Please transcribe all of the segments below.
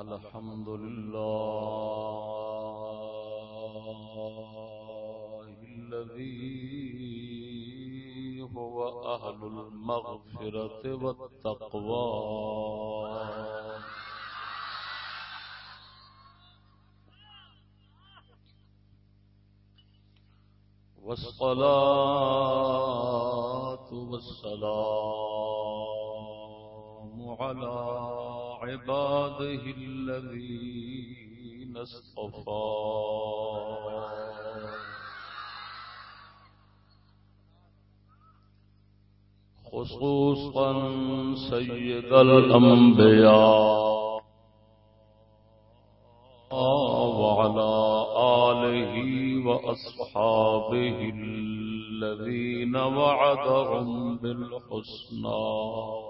الحمد لله الذي هو أهل المغفرة والتقوى. والصلاة والسلام على عباده الذين اصطفى. خصوصا سيد الأنبياء وعلى آله وأصحابه الذين وعدهم بالحسنى.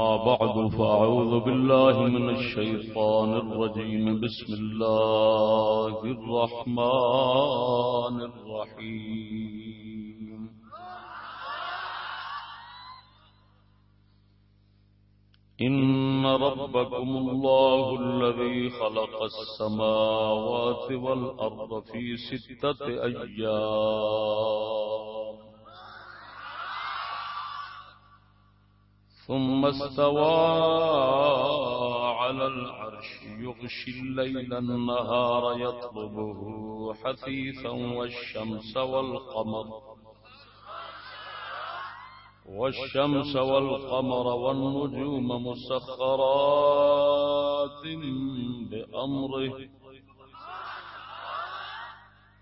أما بعد فأعوذ بالله من الشيطان الرجيم. بسم الله الرحمن الرحيم. إن ربكم الله الذي خلق السماوات والأرض في ستة أيام. ثم استوى على العرش يغشي الليل النهار يطلبه حثيثا والشمس والقمر. والشمس والقمر والنجوم مسخرات بأمره.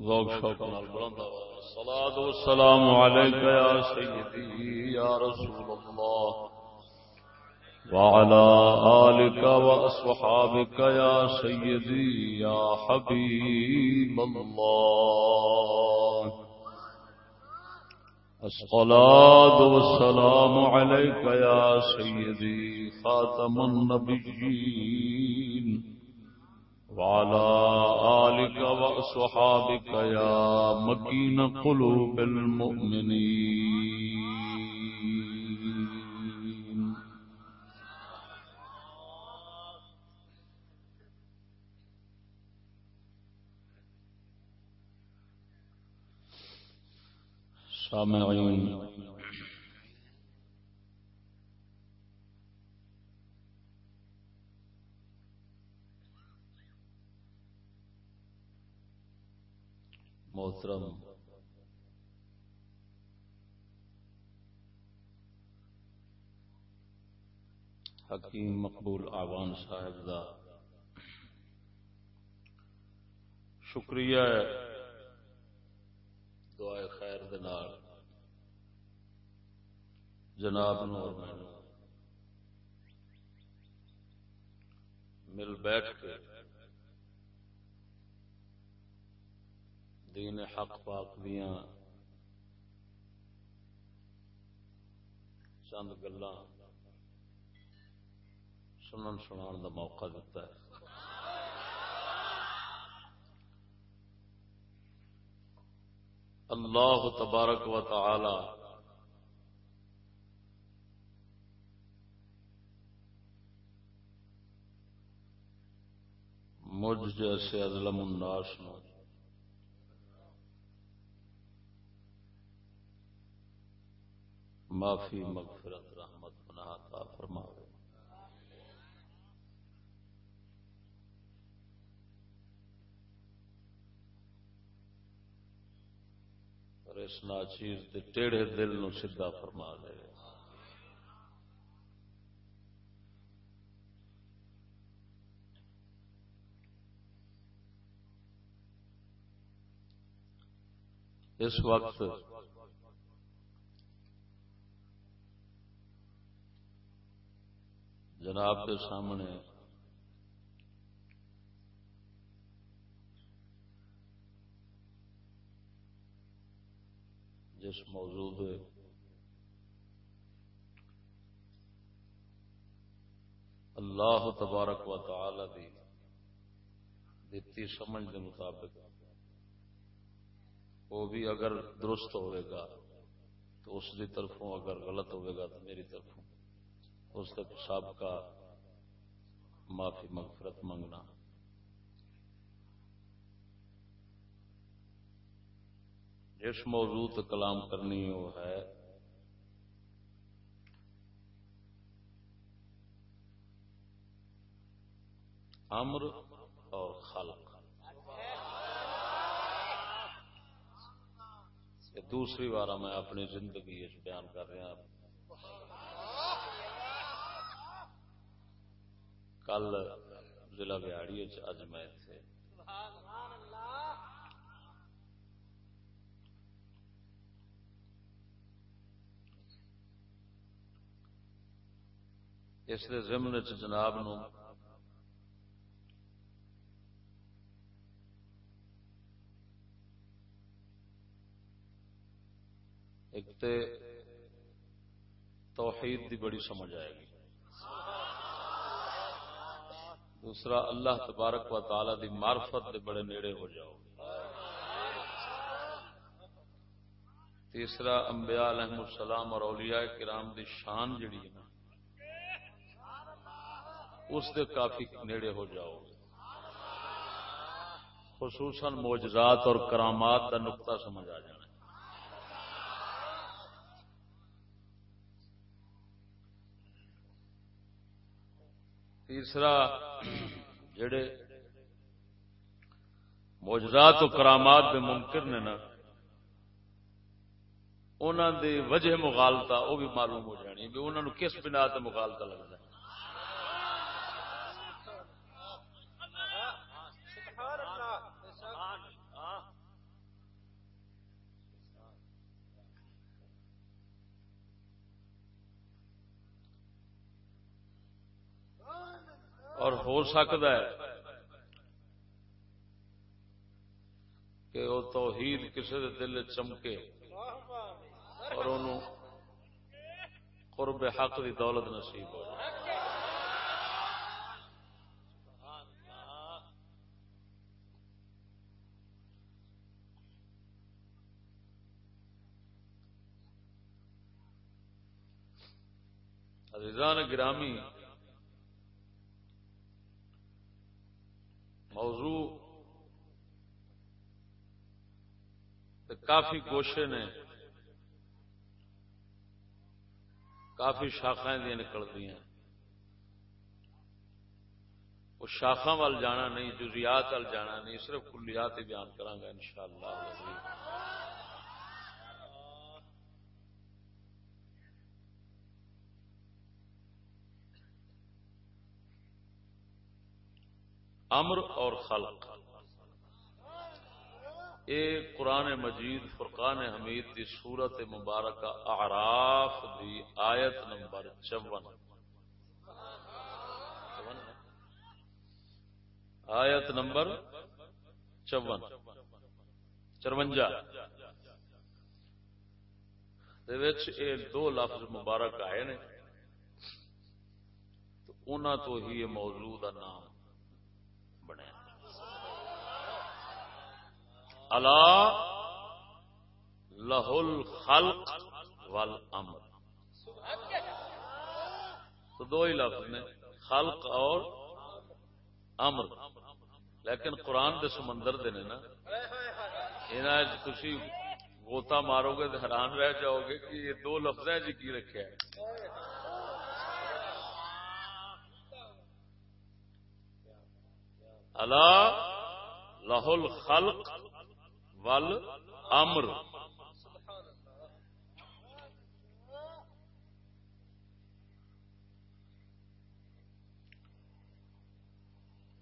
ذوق شوق نال بلند آواز۔ الصلاة والسلام عليك يا سيدي يا رسول الله وعلى آلك وأصحابك يا سيدي يا حبيب الله الصلاة والسلام عليك يا سيدي خاتم النبيين وعلى آلك وأصحابك يا مكين قلوب المؤمنين سامعين محترم۔ حکیم مقبول آوان صاحب دا شکریہ۔ دعائے خیر دنار جناب نور میں مل بیٹھ کے۔ دین حق پاک دیا چند گلا سنن سنا دا موقع دیتا ہے۔ اللہ تبارک و تعالی مجھ جیسے ازلم الناس نو معافی مغفرت رحمت پناہ عطا فرماوے۔ اور اس ناچیز دے ٹیڑھے دل نو سیدھا فرما دے اس وقت جناب کے سامنے۔ جس موضوع پہ اللہ تبارک و تعالی دی دیتی سمجھ کے مطابق وہ بھی اگر درست ہوئے گا تو اس کی طرفوں اگر غلط ہوئے گا تو میری طرفوں۔ اس کا سابقہ معافی، مغفرت منگنا جس موضوع تو کلام کرنی وہ ہے، امر اور خلق۔ دوسری بار میں اپنی زندگی بیان کر رہا کل ضلع بہاڑی اج میں اس ضمن چ جناب نو ایک تے توحید دی بڑی سمجھ آئے گی۔ دوسرا اللہ تبارک و تعالی دی معرفت دے بڑے نیڑے ہو جاؤ۔ تیسرا انبیاء علیہ السلام اور اولیاء کرام دی شان جڑی ہے نا، اس دے کافی نیڑے ہو جاؤ۔ خصوصاً موجزات اور کرامات کا نقطہ سمجھ آ جانا۔ تیسرا جڑے موجزات و کرامات دے ممکن نے نا انہوں دی وجہ مغالتا وہ بھی معلوم ہو جانی بھی انہوں کس بنا تے مغالتا لگتا ہے۔ ہو سکتا ہے کہ وہ توحید کسی دل چمکے اور انہوں قرب حق کی دولت نصیب ہو عزیزان گرامی موضوع کافی گوشے نے کافی شاخا دیا نکلتی ہیں وہ شاخا وال جانا نہیں، جزیات وال جانا نہیں، صرف کلیات ہی بیان کرا گا امر اور خلق۔ اے قرآن مجید فرقان حمید دی سورت مبارکہ اعراف دی آیت نمبر چون۔ آیت نمبر چون۔ چرونجا۔ دو لفظ مبارک آئے نے۔ تو انہوں تو ہی موضوع کا نام۔ اللہ لہل خلق ول امر تو دو ہی لفظ نے، خلق اور امر۔ لیکن قرآن دے سمندر دے نا تھی گوتا مارو گے تو حیران رہ جاؤ گے کہ یہ دو لفظ ہے جی کی رکھے اللہ لاہل خلق ول امر۔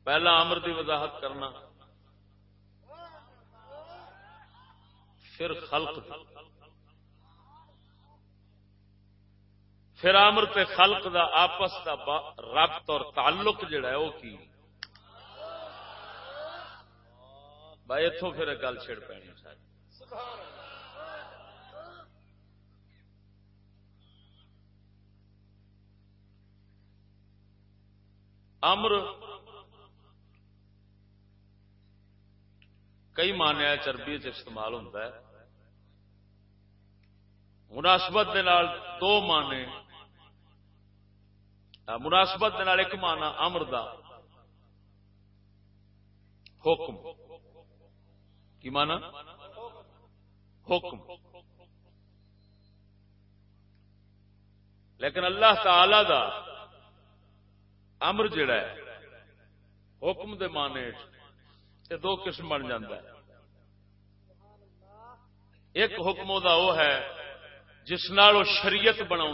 پہلا امر دی وضاحت کرنا۔ پھر خلق پھر امر تے خلق دا آپس دا ربط اور تعلق جڑا ہے، وہ کی؟ بھائی اتوں پھر گل چھڑ پینی ساری۔ امر کئی مانے چربی استعمال ہوتا ہے۔ مناسبت دو مانے مناسبت ایک مانا امر دا حکم۔ کی مانا حکم. لیکن اللہ تعالی دا امر جڑا ہے، حکم دے مانے یہ دو قسم بن جاتا ہے۔ ایک حکم وہ ہے، جس نال وہ شریعت بنا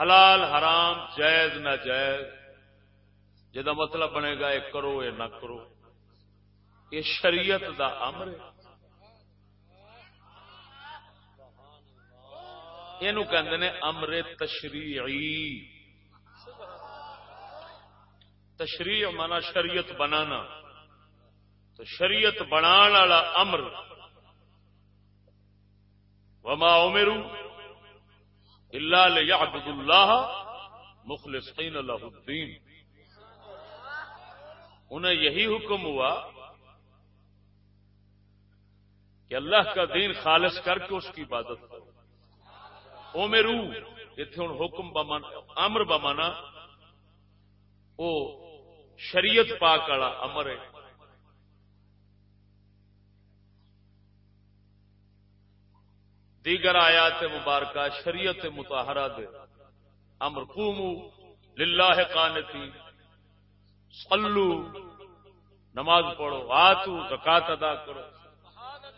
حلال، حرام، جائز نہ جائز جا مطلب بنے گا یہ کرو یہ نہ کرو۔ یہ شریعت دا امر یہ امر تشریعی۔ تشریح مانا شریعت بنانا۔ تو شریعت بنا والا امر۔ وما امرو اللہ لیعبد اللہ مخلصین اللہ الدین۔ انہیں یہی حکم ہوا کہ اللہ کا دین خالص کر کے اس کی عبادت کرو۔ امرو اتنے ہوں حکم بمانا امر بمانا وہ شریعت پاک والا امر ہے۔ دیگر آیات مبارکہ، شریعت متحرہ دے۔ امر قومو للہ قانتی، صلو، نماز پڑھو، آتو زکات ادا کرو۔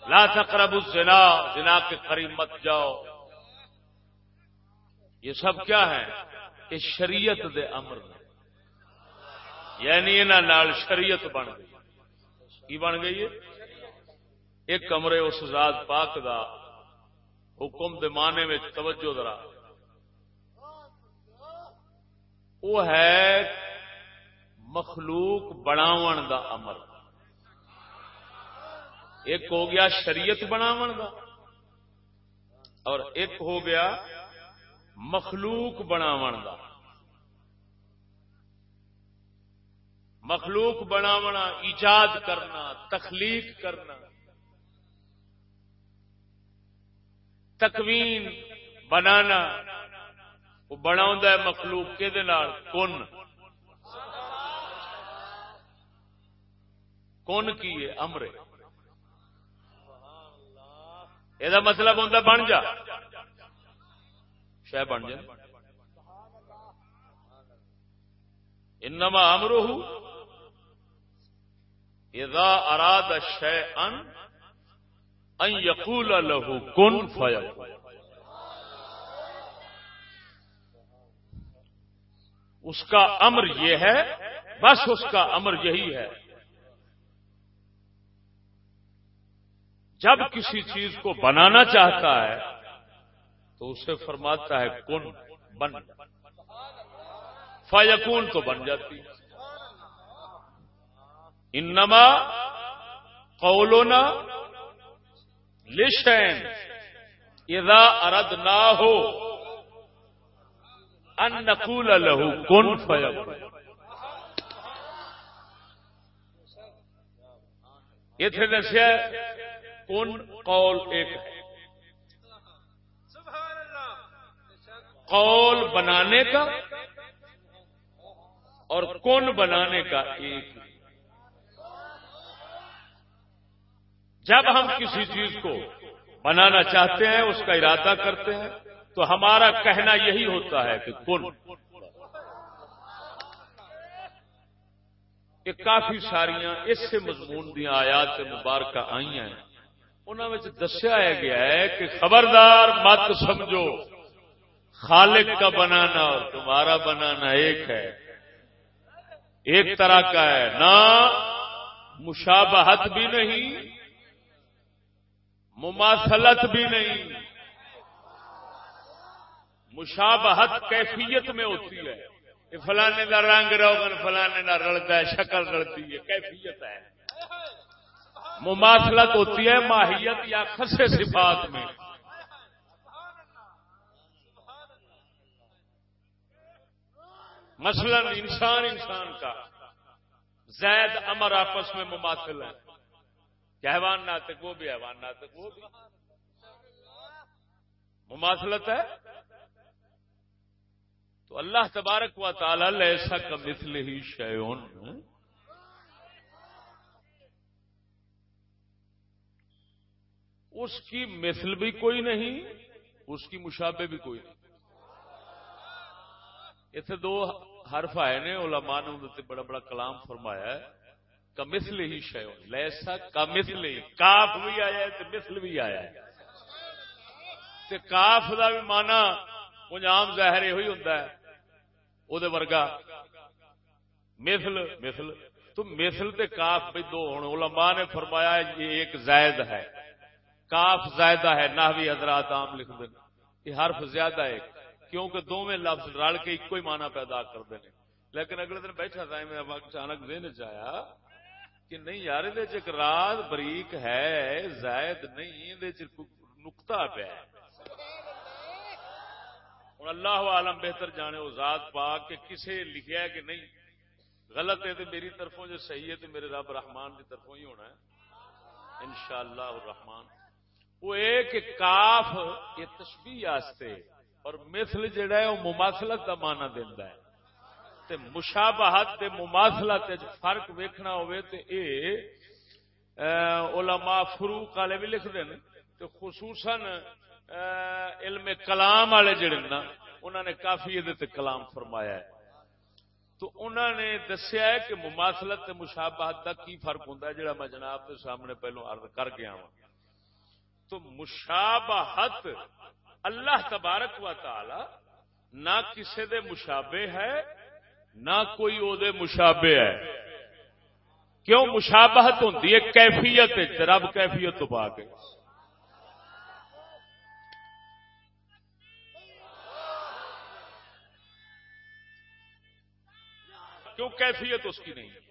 لا تقربوا الزنا، زنا کے قریب مت جاؤ۔ یہ سب کیا ہے؟ کہ شریعت دے امر یعنی انہوں شریعت بن گئی۔ کی بن گئی ہے؟ ایک کمرے اس ذات پاک دا حکم دے معنی میں توجہ درا وہ ہے مخلوق بناو دا امر۔ ایک ہو گیا شریعت بناو دا اور ایک ہو گیا مخلوق بناو دا مخلوق بناونا، ایجاد کرنا، تخلیق کرنا۔ تکوین بنانا، وہ بنا مخلوق کے کن۔ کن کی ہے؟ امرے۔ یہ مطلب ہوں بن جا۔ شہ بن جائے انما امرو اذا اراد شيئا ان يقول له كن فيكون اس کا امر یہ ہے، بس اس کا امر یہی ہے۔ جب کسی چیز کو بنانا چاہتا ہے، تو اسے فرماتا ہے، کن، بن۔ فیکون تو بن جاتی۔ انما قولنا لشین۔ اذا اردنا ہو ان نقول له کن، فیکون۔ اتنے دسیا کن قول ایک ہے۔ قول بنانے کا اور کون بنانے کا ایک جب ہم کسی چیز کو بنانا چاہتے ہیں، اس کا ارادہ کرتے ہیں، تو ہمارا کہنا یہی ہوتا ہے کہ کن۔ کہ کافی ساریاں اس سے مضمون دیا آیات مبارکہ آئی ہیں۔ انہوں دسیا گیا ہے کہ خبردار مت سمجھو، خالق کا بنانا اور تمہارا بنانا ایک ہے۔ ایک طرح کا ہے۔ نہ مشابہت بھی نہیں، مماثلت بھی نہیں۔ مشابہت کیفیت میں ہوتی ہے۔ فلانے کا رنگ روگن فلانے کا رلتا ہے، شکل رلتی ہے، کیفیت ہے۔ مماثلت ہوتی ہے ماہیت یا خسے صفات میں۔ مثلا انسان انسان کا زید امر آپس میں مماثل ہے کہ حیوان ناطق وہ بھی، حیوان ناطق وہ بھی۔ مماثلت ہے۔ تو اللہ تبارک و تعالی ایسا کا مثل ہی شیون اس کی مثل بھی کوئی نہیں، اس کی مشابے بھی کوئی نہیں۔ اتنے دو حرف آئے نے، علماء نے بڑا بڑا کلام فرمایا ہے۔ کمسل ہی شیون لیسا کمسل ہی۔ کاف بھی آیا ہے مثل بھی آیا ہے۔ کاف کا بھی مانا کچھ عام ظاہر یہ ہوتا ہے۔ وہ ورگا مثل مثل۔ تو مثل تے کاف بھی دو ہوں علماء نے فرمایا یہ ایک زائد ہے۔ کاف زائدہ ہے نہ بھی حضرات عام لکھ دیں۔ یہ حرف زیادہ ہے، کیونکہ دو میں لفظ رل کے ایک ہی مانا پیدا کرتے ہیں لیکن اگلے دن بیٹھا تھا، میں اچانک دن چایا کہ نہیں یار یہ راز بریک ہے، زائد نہیں نکتا پیا ہوں اللہ عالم بہتر جانے وہ ذات پا کہ کسے لکھیا ہے کہ نہیں۔ غلط ہے تو میری طرفوں جو صحیح ہے تو میرے رب رحمان کی طرفوں ہی ہونا ہے۔ انشاءاللہ الرحمن۔ وہ ایک کاف یہ تشبیح آستے اور مثل جڑا ہے وہ مماثلت کا مانا دینا ہے۔ تے مشابہت تے مماثلت فرق ویکھنا ہوئے تے اے علماء فروق والے بھی لکھ دیں تے خصوصاً علم کلام والے جڑے نا انہوں نے کافی یہ کلام فرمایا ہے۔ تو انہوں نے دسیا ہے کہ مماثلت تے مشابہت کا کی فرق ہوتا ہے، جڑا میں جناب کے سامنے پہلو عرض کر گیا ہوں تو مشابہت اللہ تبارک و تعالی نہ کسی دے مشابے ہے، نہ کوئی او دے مشابے ہے۔ کیوں مشابہت ہوتی ہے؟ کیفیت رب کیفیت تو پا کے۔ کیوں کیفیت اس کی نہیں؟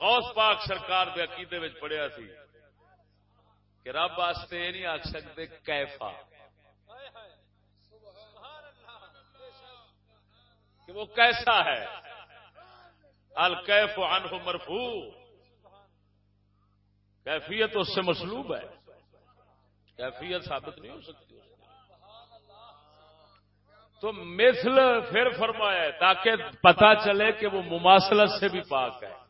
غوث پاک سرکار دے عقیدے میں پڑھیا سی کہ رب واسطے یہ نہیں آخ سکتے کیفا۔ کہ وہ کیسا ہے۔ الکیف عنہ مرفو کیفیت اس سے مسلوب ہے۔ کیفیت ثابت نہیں ہو سکتی تو مثل پھر فرمایا ہے تاکہ پتا چلے کہ وہ مماثلت سے بھی پاک ہے۔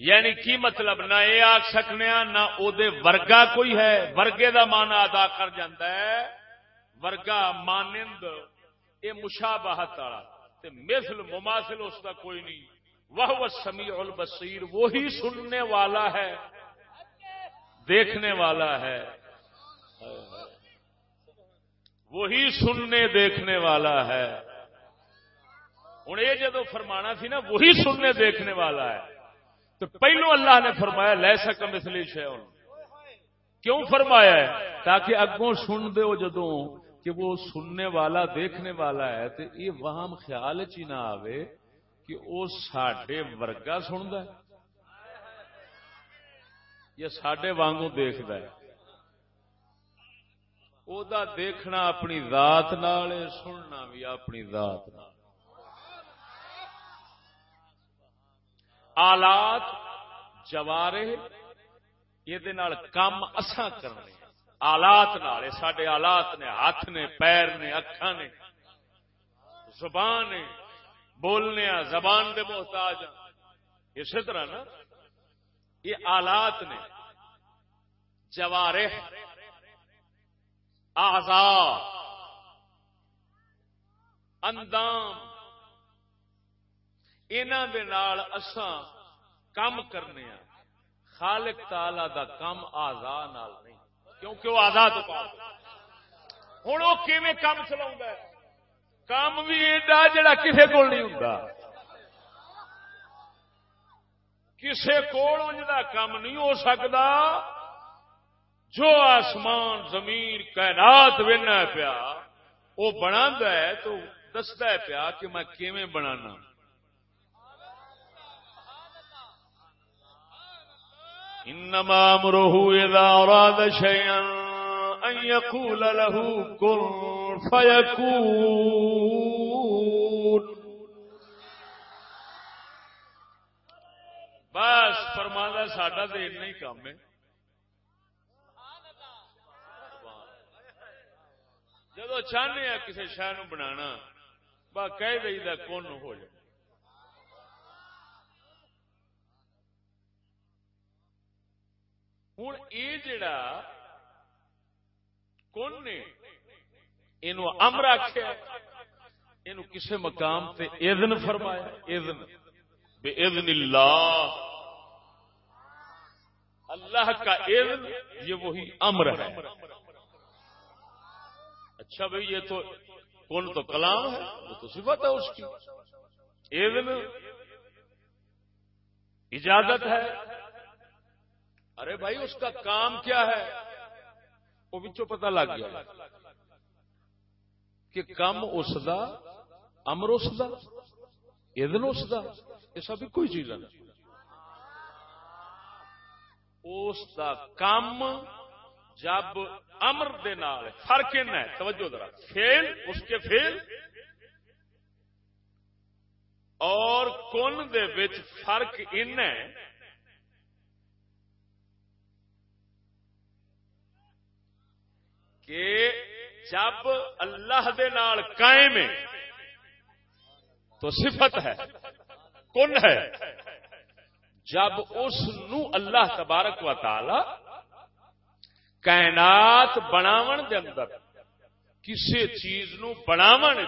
یعنی کی مطلب؟ نہ یہ آخ سکنے نہ او دے ورگا کوئی ہے۔ ورگے دا مانا ادا کر جاتا ہے۔ ورگا مانند یہ مشابہت والا۔ مثل مماثل اس کا کوئی نہیں۔ وہ سمیع البصیر، وہی سننے والا ہے۔ دیکھنے والا ہے۔ وہی سننے، دیکھنے والا ہے۔ ہوں یہ جدو فرمانا سی نا، وہی سننے، دیکھنے والا ہے۔ تو پہلو اللہ نے فرمایا، لے سکم اس لیے شہ کیوں فرمایا ہے؟ تاکہ اگوں سن دو جدو کہ وہ سننے والا، دیکھنے والا ہے تو یہ وہاں خیال چ نہ آئے کہ وہ سڈے ورگا سنتا یا سڈے وانگوں دیکھتا ہے۔ او دا دیکھنا اپنی ذات نال، سننا بھی اپنی ذات نال۔ آلات جوارے یہ کام اساں کرنے آلات نال سڈے آلات نے، ہاتھ نے، پیر نے اکھا نے، زبان نے، بولنے زبان دے محتاج اسی طرح نا، یہ آلات نے جوارح آزاد، اندام اساں کم کرنے ہاں۔ خالق تعالی دا کم آزاد نہیں، کیونکہ وہ آزاد ہوں وہ کم چلا کام بھی ایڈا جڑا کسی کو نہیں ہوں کسی کو کام نہیں ہو سکتا جو آسمان، زمین، کائنات ونا پیا، وہ بنا ہے تو دستا ہے پیا کہ میں کیویں بنانا۔ انما امره اذا اراد شيئا ان يقول له كن فيكون. بس فرمانا ساڈا تو اتنا ہی کام ہے۔ جدو چاہنے کسی شہر بنا کہہ دئی کون ہو جائے۔ ہوں یہ جڑا کون نے یہ امر آخیا یہ کسی مقام تے اذن فرمایا اذن بے اذن اللہ اللہ کا اذن یہ وہی امر ہے اچھا بھائی یہ تو کون تو کلام ہے وہ تو صفت ہے اس کی اذن اجازت ہے ارے بھائی، اس کا کام کیا ہے؟ وہ بچوں پتہ لگ گیا کہ کم اس دا، امر اس دا، اذن اس دا، یہ سب کوئی چیز نہیں اس دا کم جب امر دے نال فرق ہے توجہ ذرا۔ فیل اس کے فیل اور کن دے وچ فرق ان ہے کہ جب اللہ دے نال قائم ہے تو صفت ہے، کن ہے؟ جب اس نو اللہ تبارک و تعالی کائنات بناون دے اندر کسے چیز نو بناون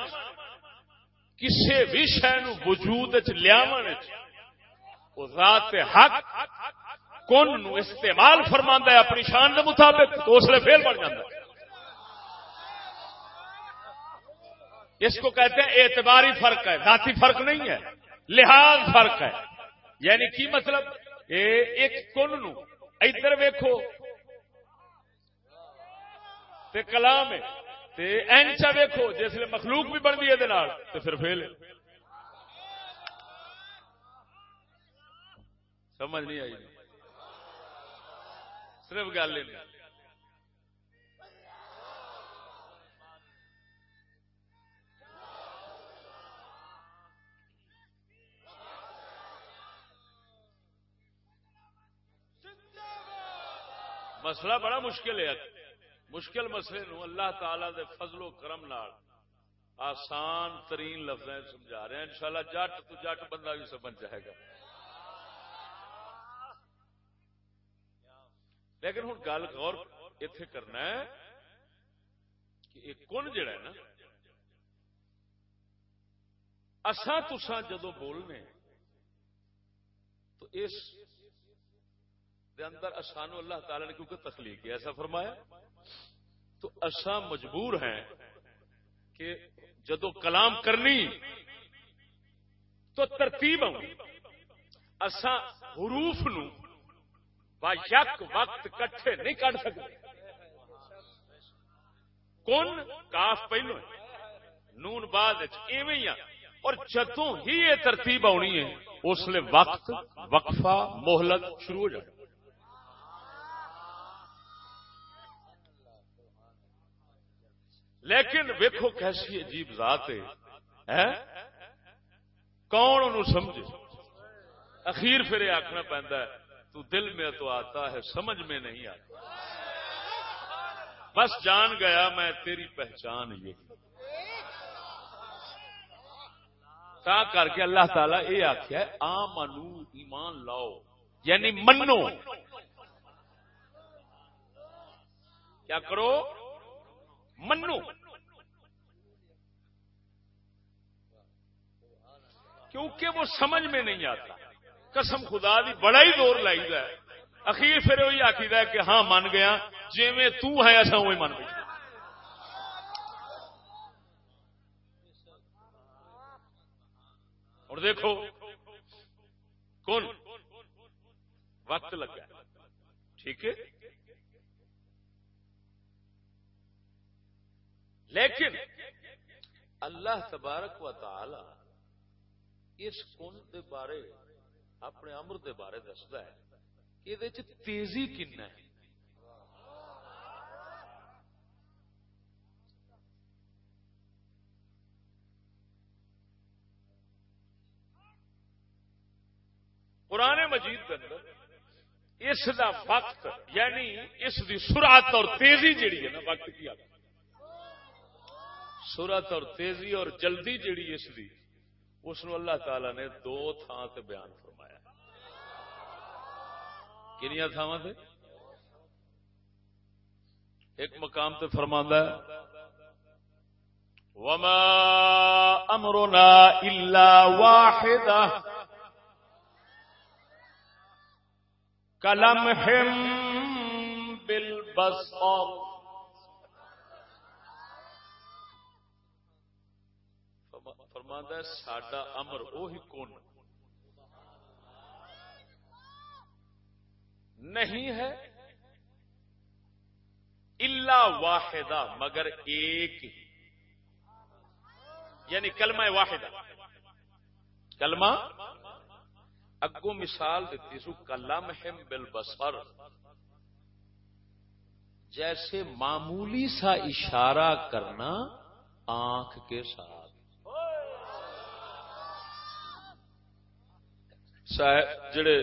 کسے بھی شہ نو وجود لیا ذات حق کن نو استعمال فرما ہے اپنی شان کے مطابق، تو اس لیے فیل بن جاتا اس کو کہتے ہیں اعتباری فرق ہے، ذاتی فرق نہیں ہے، لحاظ فرق ہے۔ یعنی کی مطلب؟ ایک کن نو۔ ادھر ویکو تے کلام تے اینچا ویکھو، جس لیے مخلوق بھی بن ہے تو پھر فیل سمجھ نہیں آئی۔ صرف گل نہیں مسئلہ بڑا مشکل ہے مشکل مسئلے نو اللہ تعالی دے فضل و کرم نال آسان ترین لفظ سمجھا رہے ہیں۔ انشاءاللہ جٹ تو جٹ بندہ بھی سمجھ جائے گا۔ لیکن ہوں گل غور اتے کرنا ہے کہ ایک کن جڑا ہے نا، اساں تساں جدو بولنے تو اس دے اندر اسانو اللہ تعالی نے کیونکہ تخلیق ہے ایسا فرمایا؟ تو اصا مجبور ہیں کہ جدو کلام کرنی، تو ترتیب اسا حروف نو با یک وقت کٹھے نہیں کٹ سکتے۔ کون کاف پہلو۔ نون بعد ایویں اور جدوں ہی یہ ترتیب آنی ہے، اس لیے وقت، وقفہ، مہلت شروع ہو جائے لیکن ویکو کیسی عجیب ذات ہے کون ان سمجھے؟ اخیر پھر یہ آخنا پہنتا ہے، تو دل میں تو آتا ہے، سمجھ میں نہیں آتا۔ بس جان گیا میں تیری پہچان یہ۔ تا کر کے اللہ تعالی یہ آخیا آ منو ایمان لاؤ۔ یعنی منو۔ کیا کرو؟ منو۔ کیونکہ وہ سمجھ میں نہیں آتا۔ قسم خدا دی، بڑا ہی دور لائی ہے۔ اخیر پھر وہی آخی کہ ہاں من گیا۔ جی میں تو ہے ایسا وہی من گیا اور دیکھو، کون؟ وقت لگا۔ ٹھیک ہے؟ لیکن اللہ تبارک و تعالی اس کن دے بارے اپنے امر دے بارے دستا ہے کہ یہ تیزی کن ہے؟ پرانے مجید کے اندر اس دا وقت یعنی اس دی سرعت اور تیزی جیڑی ہے نا، وقت کی آگے سرعت اور تیزی اور جلدی جیڑی اس دی، اس نو اللہ تعالی نے دو تھان سے بیان فرمایا۔ کنیا تھاواں سے ایک مقام تے فرماندا ہے، وما امرنا الا واحدہ کلم بل بس ساڈا امر وہی کون نہیں ہے اللہ واحدہ، مگر ایک یعنی کلمہ واحدہ۔ کلمہ؟ اگو مثال دیتی، سو کلم بل بسر جیسے معمولی سا اشارہ کرنا آنکھ کے ساتھ۔ جڑے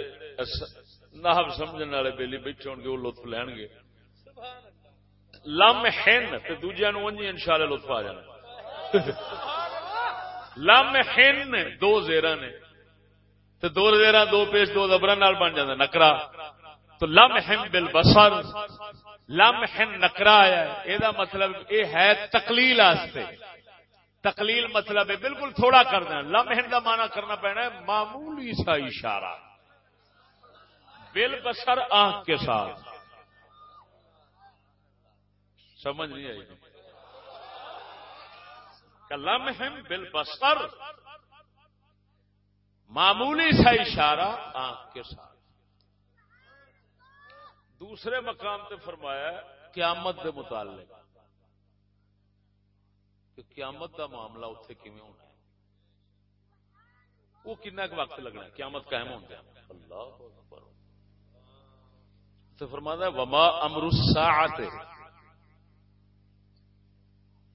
نہب سمجھنے والے بےلی بیٹھے ہو گے وہ لطف لین گے لم ہن دوجیا نو ان شاء اللہ لطف آ جانا لم ہن دو زیرہ نے تو دو زیرا دو پیش دو زبر بن جاتا نکرا تو لم ہم بل بسر لم ہم نکرا آیا یہ مطلب یہ ہے تقلیل آستے تقلیل مطلب ہے، بالکل تھوڑا کرنا لم ہن کا مانا کرنا پینا ہے، معمولی سا اشارہ۔ بل بسر آنکھ کے ساتھ۔ سمجھ نہیں آئی۔ لم ہم بل بسر معمولی سا اشارہ آنکھ کے ساتھ۔ دوسرے مقام تے فرمایا قیامت دے متعلق۔ کہ قیامت دا معاملہ اتنے کیون ہونا ہے؟ وہ کن وقت لگنا ہے؟ قیامت قائم ہوتا ہے اللہ تو فرمایا وما امر الساعت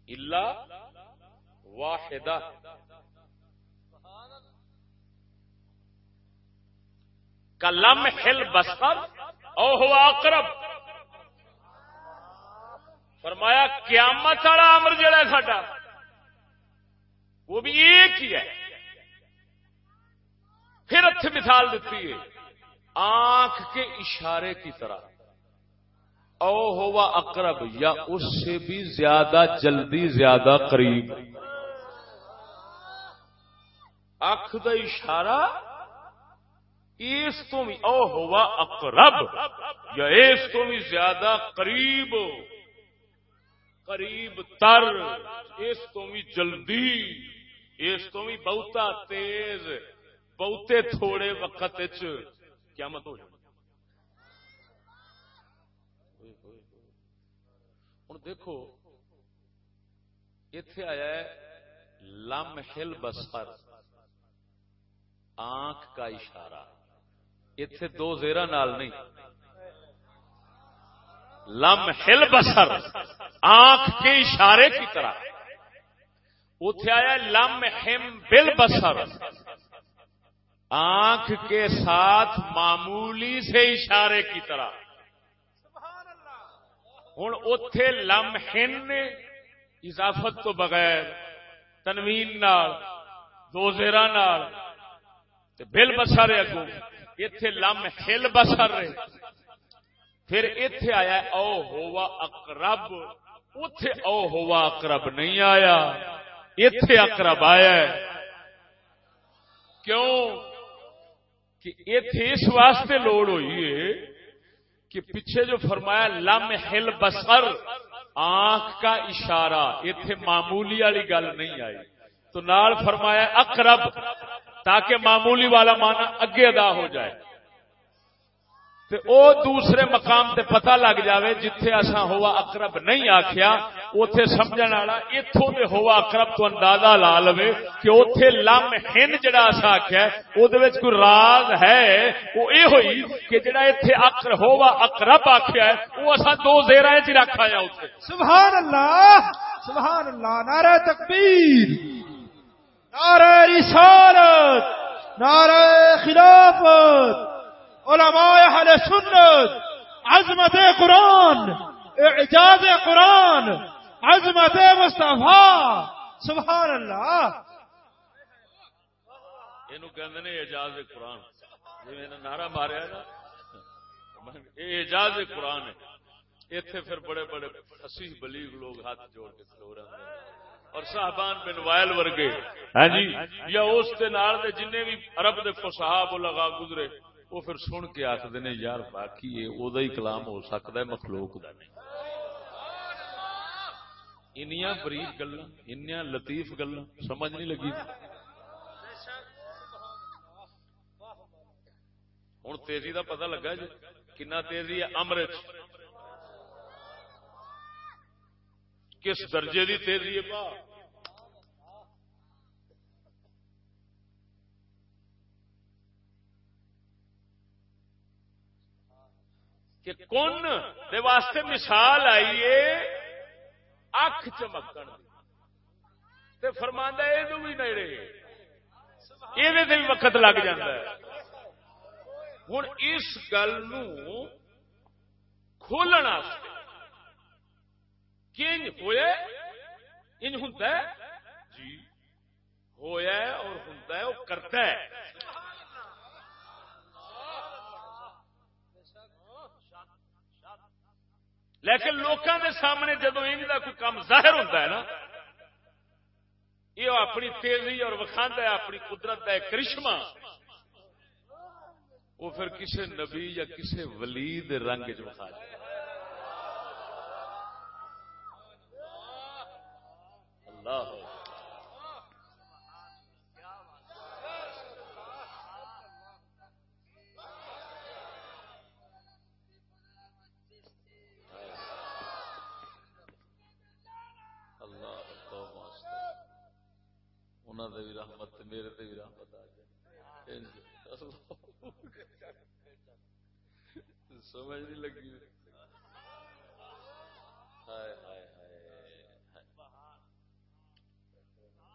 الا واحدہ کلم ہل بسر او ہوا اقرب فرمایا، قیامت والا امر جڑا ساڈا، وہ بھی ایک ہی ہے۔ پھر اتنے مثال دیتی ہے، آنکھ کے اشارے کی طرح۔ او ہوا اقرب یا اس سے بھی زیادہ جلدی زیادہ قریب۔ آنکھ کا اشارہ اس تو بھی، او ہوا اقرب یا اس تو بھی زیادہ قریب۔ قریب تر، اس تو بھی جلدی، اس تو بھی بہتا تیز، بہتے تھوڑے وقت کیا مت ہو جائے ہوں دیکھو اتے آیا ہے لم ہل بسر آنکھ کا اشارہ۔ اتے دو زیرا نال نہیں۔ لم ہل بسر آنکھ کے اشارے کی طرح۔ اتے آیا لم ہم بل بسر آنکھ کے ساتھ معمولی سے اشارے کی طرح۔ ہوں اتے لم ہن اضافت تو بغیر تنوین نال دو زیرا بل بسر اگو اتے لم ہل بسر پھر اتے آیا او ہوا اقرب۔ اتے او ہوا اقرب نہیں آیا۔ اتے اقرب آیا کیوں؟ کہ اتے اس واسطے لوڑ ہوئی ہے کہ پیچھے جو فرمایا لم ہل بسر آنکھ کا اشارہ اتے معمولی والی گل نہیں آئی۔ تو نال فرمایا اقرب، تاکہ معمولی والا مانا اگے ادا ہو جائے۔ تے او دوسرے مقام تے پتہ لگ جاوے جتھے اسا ہوا اقرب نہیں آکھیا، اوتھے سمجھن والا ایتھوں دے ہوا اقرب تو اندازہ لا لوے کہ اوتھے لم ہن جڑا اسا آکھیا او دے وچ کوئی راز ہے؟ او اے ہوئی کہ جڑا ایتھے اقر ہوا اقرب آکھیا ہے، او اسا دو زیرہ وچ رکھا یا اوتھے۔ سبحان اللہ سبحان اللہ نعرہ تکبیر، نعرہ رسالت، نعرہ خلافت۔ علماء اہل سنت عظمت قرآن اعجاز قرآن عظمت مصطفیٰ سبحان اللہ۔ یہ اعجاز قرآن۔ نعرہ ماریا نا اعجاز قرآن ہے۔ اتنے پھر بڑے بڑے فصیح بلیغ لوگ ہاتھ جوڑ کے کھلو رہے ہیں۔ اور صاحبان بن وائل ورگے ہاں جی۔ یا اس دے وہ پھر سن کے آخر نے، یار باقی یہ ہی کلام ہو سکتا ہے، مخلوق کا نہیں. انیا بریف گلا انیا لطیف گلا سمجھ نہیں لگی؟ ہوں تیزی کا پتا لگا جی کنا تیزی ہے امرت کس درجے کی تیزی ہے کہ کن دے واسطے مثال آئیے اکھ چمکن تے فرماندا فرماندہ یہ بھی نیڑے۔ یہ بھی وقت لگ جاتا ہے۔ ہوں اس گل نو کھولن واسطے کنج ہوئے انج ہوں جی ہویا ہے اور ہوں وہ کرتا ہے۔ لیکن لوگوں کے سامنے جدو ان کا کوئی کام ظاہر ہوتا ہے نا، یہ اپنی تیزی اور وکھاند ہے، اپنی قدرت ہے کرشما کرشمہ۔ وہ پھر کسی نبی یا کسی ولی رنگ چ سمجھ نہیں لگی۔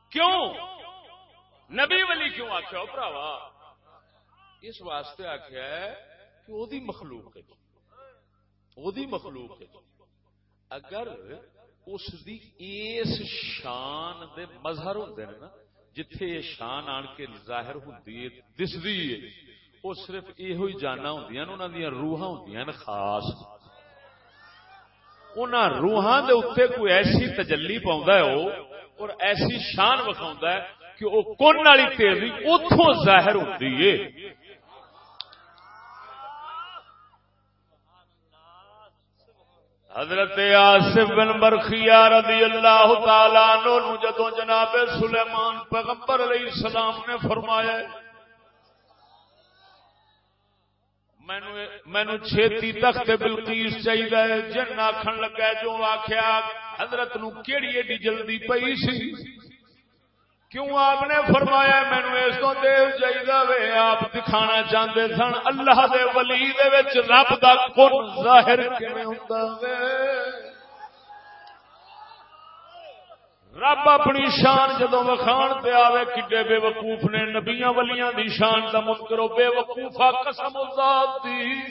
کیوں؟ نبی ولی کیوں آخیا پراوا؟ اس واسطے آخیا کہ وہ مخلوق ہے جی۔ وہ مخلوق ہے جی۔ اگر اس دی اس شان دے مظہر ہوتے ہیں نا، جتھے یہ شان آن کے ظاہر ہوتی ہے دستی ہے۔ وہ صرف یہ جانا ہوں انہوں دیا روحاں ہوں خاص۔ ان روحاں دے اتنے کوئی ایسی تجلی پاؤں اور ایسی شان وکھاؤں ہے کہ وہ کون والی تیزی اتوں ظاہر ہوتی ہے حضرت آصف بن برخیا رضی اللہ تعالی عنہ جدو جناب سلیمان پیغمبر علیہ السلام نے فرمایا مینو چھتی تخت بلکیس چاہیے جن آخر لگا جو آخیا حضرت نو کیڑی ایڈی جلدی پئی سی؟ کیوں آپ نے فرمایا مینو اس کو دیو چاہیے آپ دکھانا چاہتے سن، اللہ دے ولی دے رب دا کن ظاہر رب اپنی شان جدو وکھان پہ آوے کڈے بے وقوف نے نبیاں ولیاں دی شان دا منکرو بے وقوفا قسم ذات دی۔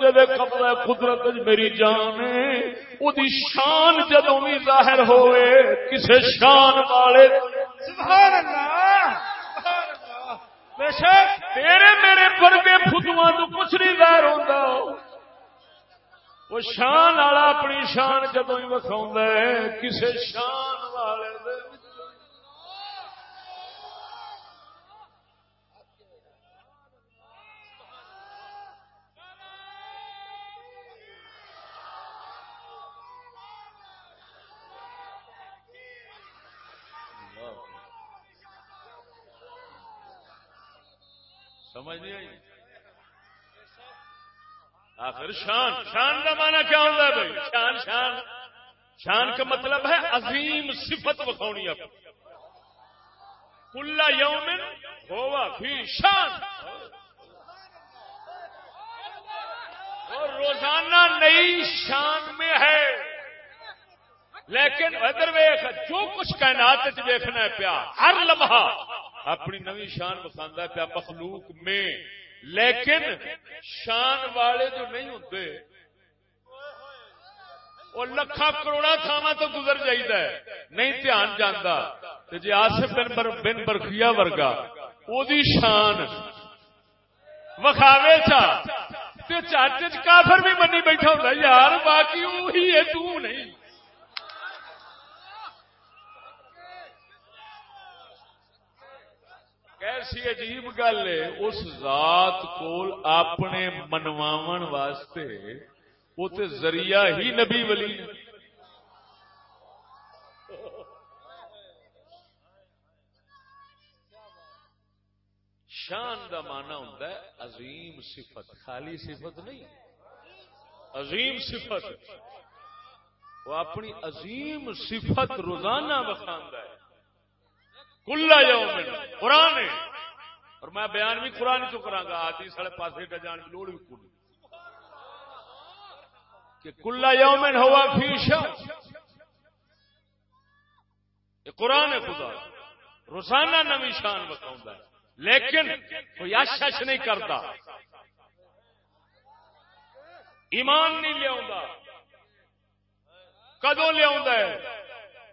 جدے قبضہ قدرت میری جان او دی شان جدو بھی ظاہر ہوئے کسے شان والے۔ سبحان اللہ! بے شک! تیرے میرے ورگے فتوا تو کچھ نہیں ظاہر ہوتا وہ شان والا اپنی شان جدو ہی وکھاؤں کسے شان والے دے سمجھ نہیں آئی؟ آخر شان. شان کا مانا کیا ہوتا ہے بھائی؟ شان شان. شان کا مطلب ہے عظیم صفت بخونی اب کلا یومن ہوا فی شان۔ اور روزانہ نئی شان میں ہے۔ لیکن ادر ویخ جو کچھ کائنات دیکھنا ہے پیا، ہر لمحہ اپنی نوی شان بخاندہ پیا مخلوق میں۔ لیکن شان والے جو نہیں ہوتے وہ لکھا کروڑا تھاوا تو گزر جائیدا ہے، نہیں دھیان جانا جی آصف بن بر بن برخیا ورگا وہ شان وکھاوے چا۔ چاچ کافر بھی منی بیٹھا ہوتا یار باقی وہی ہے، تو نہیں۔ کیسی عجیب گل ہے، اس ذات کو اپنے منواو واسطے وہ تے ذریعہ ہی نبی ولی نے شان دا مانا ہوں عظیم صفت، خالی صفت نہیں۔ عظیم صفت۔ وہ اپنی عظیم صفت روزانہ بخاندہ ہے۔ کلا جاؤ قرآن اور میں بیان بھی قرآن چ کرا گا آدھی سڑے پاسے کا جان کی لوڑ بھی کل کہ کلا یومن ہوا فیشا یہ قرآن ہے خدا۔ روزانہ نوی شان بتاؤں لیکن کوئی آشش نہیں کرتا۔ ایمان نہیں لیا کدو لیا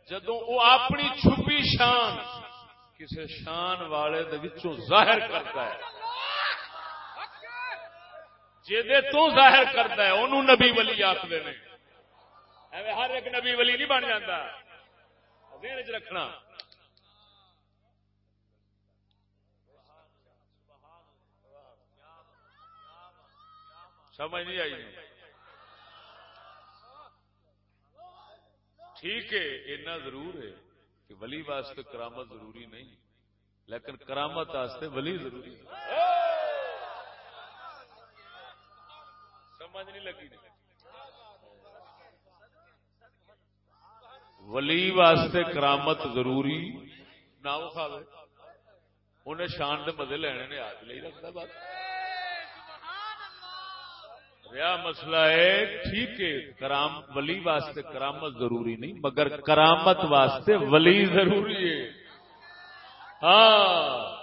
جدو وہ اپنی چھپی شان کسی شان والے ظاہر کرتا ہے۔ جی تو ظاہر کرتا ہے انہوں نبی ولی آخر ہر ایک نبی ولی نہیں بن جاتا رکھنا۔ سمجھ نہیں آئی۔ ٹھیک ہے، اتنا ضرور ہے۔ کہ ولی واسطے کرامت ضروری نہیں لیکن کرامت واسطے ولی ضروری سمجھ نہیں لگی۔ ولی واسطے کرامت ضروری نہ اٹھاوے انہیں شان دے مزے لینے نے آج لے رکھتا بات۔ ریا مسئلہ ہے، ٹھیک ہے، کرام، ولی واسطے کرامت ضروری نہیں، مگر کرامت واسطے ولی ضروری ہے۔ ہاں۔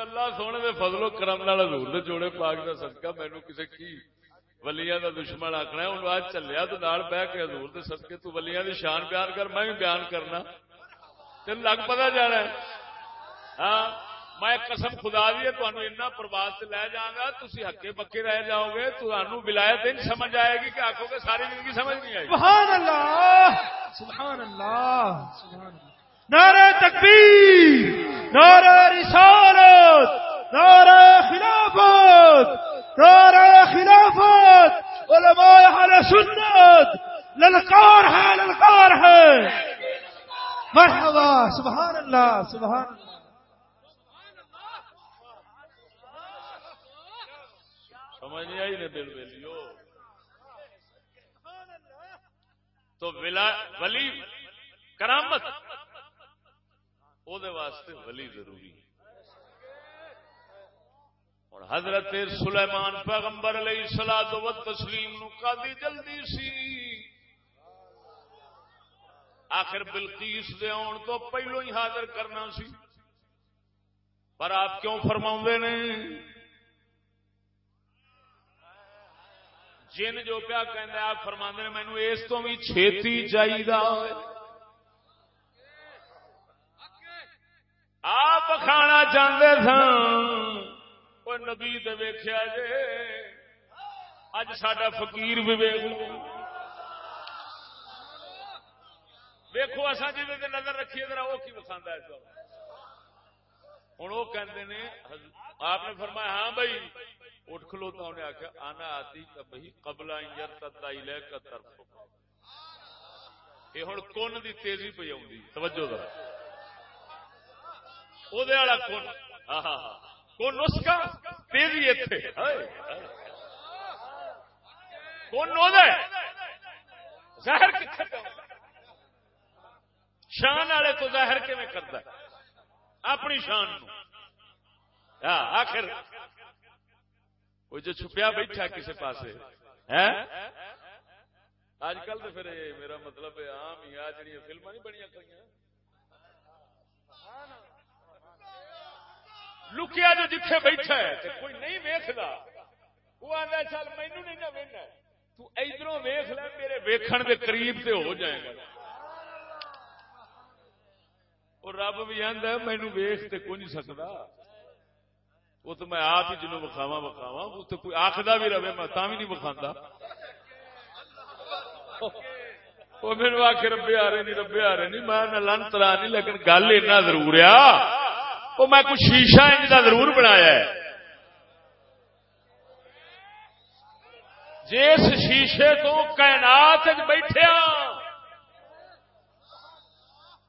اللہ سونے دے فضل و کرم حضور جوڑے پاک کا صدقہ مینو کسی کی ولیاں دا دشمن آخنا ہے، انہوں آج چلیا تو نال بہ کے حضور دے صدقے تو ولیاں دی شان بیان کر، میں بھی بیان کرنا۔ تین لگ پتا جانا ہے۔ ہاں میں قسم خدا دی تمہیں اتنا پرواز سے لے جاؤں گا تھی ہکے پکے رہ جاؤ گے تو ولایت نہیں سمجھ آئے گی کہ آخو گے ساری زندگی سمجھ نہیں آئے سبحان اللہ سبحان اللہ سبحان اللہ نعرہ تکبیر! نعرہ رسالت! نعرہ خلافت! نعرہ خلافت، علماء حل سنت للکار ہے للکار ہے۔ مرحبا، سبحان اللہ سبحان اللہ۔ سمجھ نہیں آئی نے دل ویلیو تو ولی کرامت۔ وہ واسطے ولی ضروری ہے۔ اور حضرت سلیمان پیغمبر علیہ سلاد و تسلیم نو قاضی جلدی سی۔ آخر بلقیس دے آن تو پہلو ہی حاضر کرنا سی۔ پر آپ کیوں فرما نے؟ جن جو پیا کہ آپ فرما نے مینو اس تو بھی چھتی چاہیے آپ کھانا چاہتے سن وہ نبی ویخیا جے اج سڈا فقیر بھی ویخ ویکو اصا جی نظر رکھیے ذرا وہ کی وکھا ہے ہوں وہ کہتے نے آپ نے فرمایا ہاں بھائی اٹھ کھلوتا انہیں آخیا آنا آتی بھائی قبلا تتا لے کا طرف یہ ہوں کن کی تیزی پہ آؤں توجہ ذرا وہ کن ہاں ہاں ہاں کون نسخہ تیزی اتنے کون ظاہر شان والے تو ظاہر کیون کرتا اپنی شان ہاں، آخر وہ جو چھپیا بیٹھا کسی پاس اج کل تو پھر میرا مطلب آم ہی آ جڑی فلما نہیں بنیا کھڑی لکیا جو جتھے بیٹھا ہے۔ کوئی نہیں ویکھدا۔ وہ آدھا چل مینو نہیں نہ وینا تو ادھر ویخ لے، میرے ویکھن دے قریب تے ہو جائے گا اور رب بھی آدھا مینو ویخ تے کوئی نہیں سکتا وہ تو میں آپ ہی جنوب بخاوا بخاوا وہ تو کوئی آخر بھی رہے، میں تا بھی نہیں بخا وہ میرے آ کے ربے آ رہے نہیں ربے آ رہے نہیں میں لن تلا نہیں لیکن گل ایسا ضرور آ وہ میں کچھ شیشہ انج کا ضرور بنایا ہے۔ جس شیشے تو کائنات بیٹھے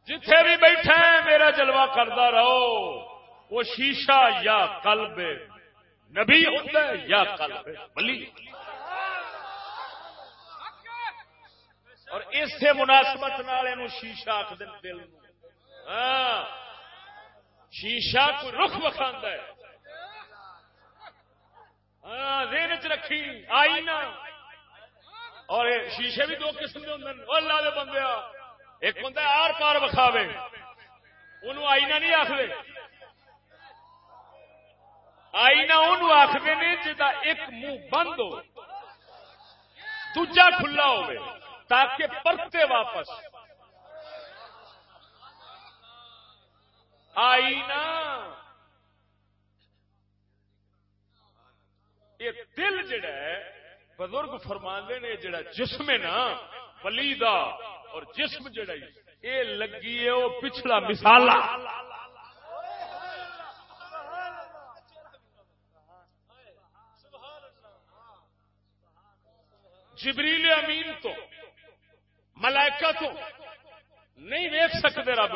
جتھے بھی بیٹھے میرا جلوہ کرتا رہو۔ وہ شیشہ یا قلب نبی ہوتا ہے یا قلب بلی اور اس سے مناسبت نال شیشہ آخ دل ہاں۔ شیشہ کو رخ بخا ہے۔ ہاں دین چ رکھی آئی نا اور شیشے بھی دو قسم کے ہوں اللہ دے بندے ایک بندہ آر پار وکھاوے ان آئینا نہیں آخر آئینا ان آخر نے جا ایک منہ بند ہو، دوجا کھلا ہو تاکہ پرتے واپس۔ آئینا یہ دل جڑا ہے، بزرگ فرماندے نے جڑا جسم ہے نا ولی دا اور جسم جڑا یہ لگی ہے وہ پچھلا مثال جبریل امین تو، ملائکہ تو، نہیں ویک سکتے رب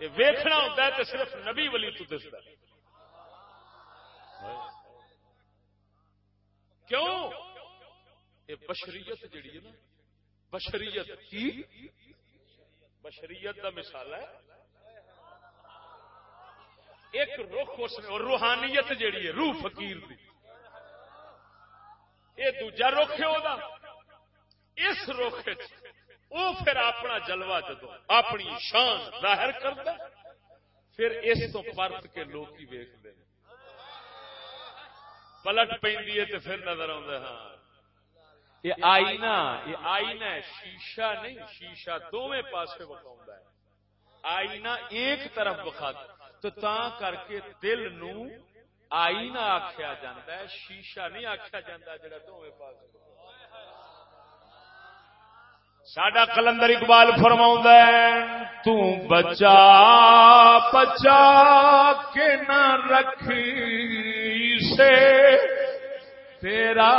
یہ ویکھنا ہوتا ہے تو صرف نبی ولی تو دستا کیوں؟ یہ بشریت جڑی ہے نا، بشریت کی؟ بشریت کا مثال ہے۔ ایک رخ اس نے، اور روحانیت جیڑی ہے، روح فقیر دی۔ یہ دوجا رخ ہے وہ اس رخ وہ پھر اپنا جلوہ جدو اپنی شان ظاہر کرتا پھر اس تو پرت کے لوگ ہی ویختے پلٹ پہ پھر نظر آتا ہاں یہ آئینہ یہ آئینہ ہے، شیشہ نہیں، شیشہ دونوں پاسے بکھاؤں ہے۔ آئینہ ایک طرف بخا تو تا کر کے دل نو آئینہ آخیا جاتا ہے، شیشہ نہیں آخیا جاتا جڑا دونوں پاس ساڈا کلندر اقبال فرماؤں تو بچا بچا کے نہ رکھ سے تیرا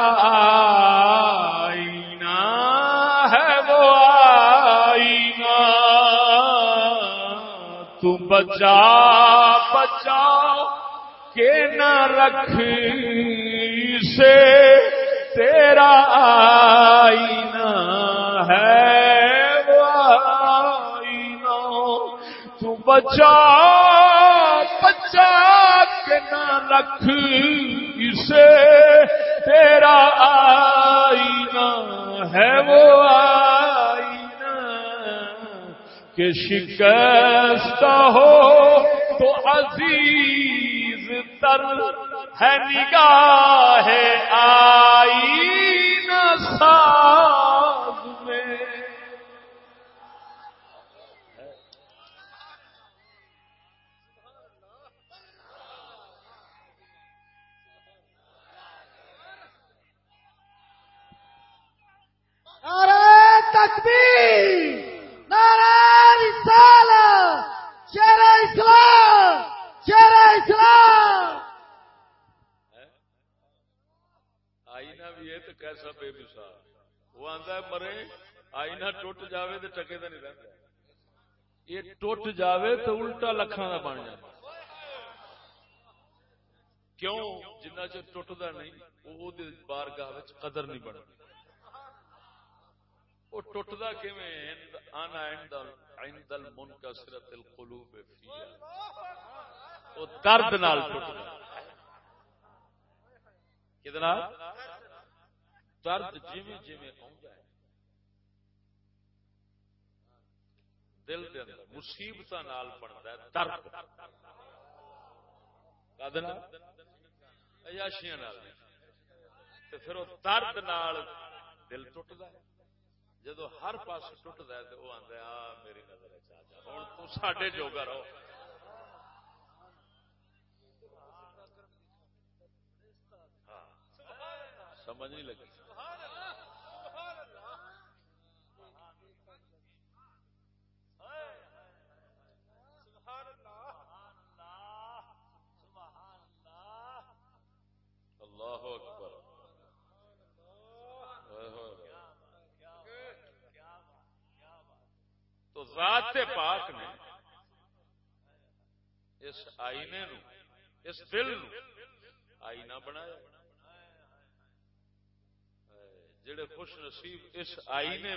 آئینہ ہے وہ آئینہ۔ تو بچا بچا کے نہ رکھ سے تیرا آئینہ ہے آئینہ تو بچا بچا کے نہ رکھ اسے، تیرا آئینہ ہے وہ آئینہ کہ شکست ہو تو عزیز تر ہے نگاہ آئی ساز نعرہ تکبیر، نعرہ شیر اسلام شیر اسلام۔ آئینہ بھی ہے تو کیسا بے مثال؟ وہ آتا ہے مرے، آئینہ ٹوٹ جاوے تو ٹکے تو نہیں رہتا یہ ٹوٹ جاوے تو الٹا لکھان کا بن جائے۔ کیوں؟ جنہ چر ٹوٹتا نہیں، وہ بارگاہ قدر نہیں بنتی وہ ٹوٹتا کیویں؟ آنا عند المنکسرت القلوب وہ درد نال کتنا درد جویں جویں ہے۔ دل دے اندر مصیبتاں نال بندا ہے، درد۔ کدنا؟ عیاشیاں نال۔ تے پھر وہ درد نال دل ٹوٹدا ہے۔ جدو ہر پاس ٹوٹدا ہے تو وہ آندا آ میری نظر ہوں تو سڈے جوگا رہو۔ ہاں، سمجھ نہیں لگی اللہ اکبر تو ذات پاک نے اس آئینے نو، اس دل نو آئینہ بنایا۔ جڑے خوش نصیب اس آئینے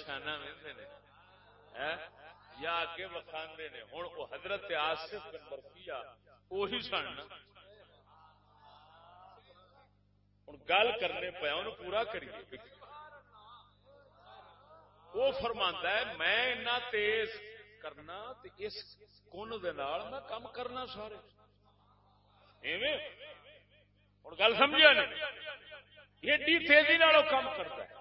شانہ وہدے نے یا اگے وکھاندے نے ہوں وہ حضرت آصف بن برفیا وہی سن ہوں گل کرنے پیا ان پورا کریے۔ وہ فرماندا ہے، میں اتنا تیز کرنا تے اس کن دے نال میں کم کرنا سارے۔ ایویں؟ ہوں گل سمجھا نہیں ایڈی تیزی نال کام کرتا ہے۔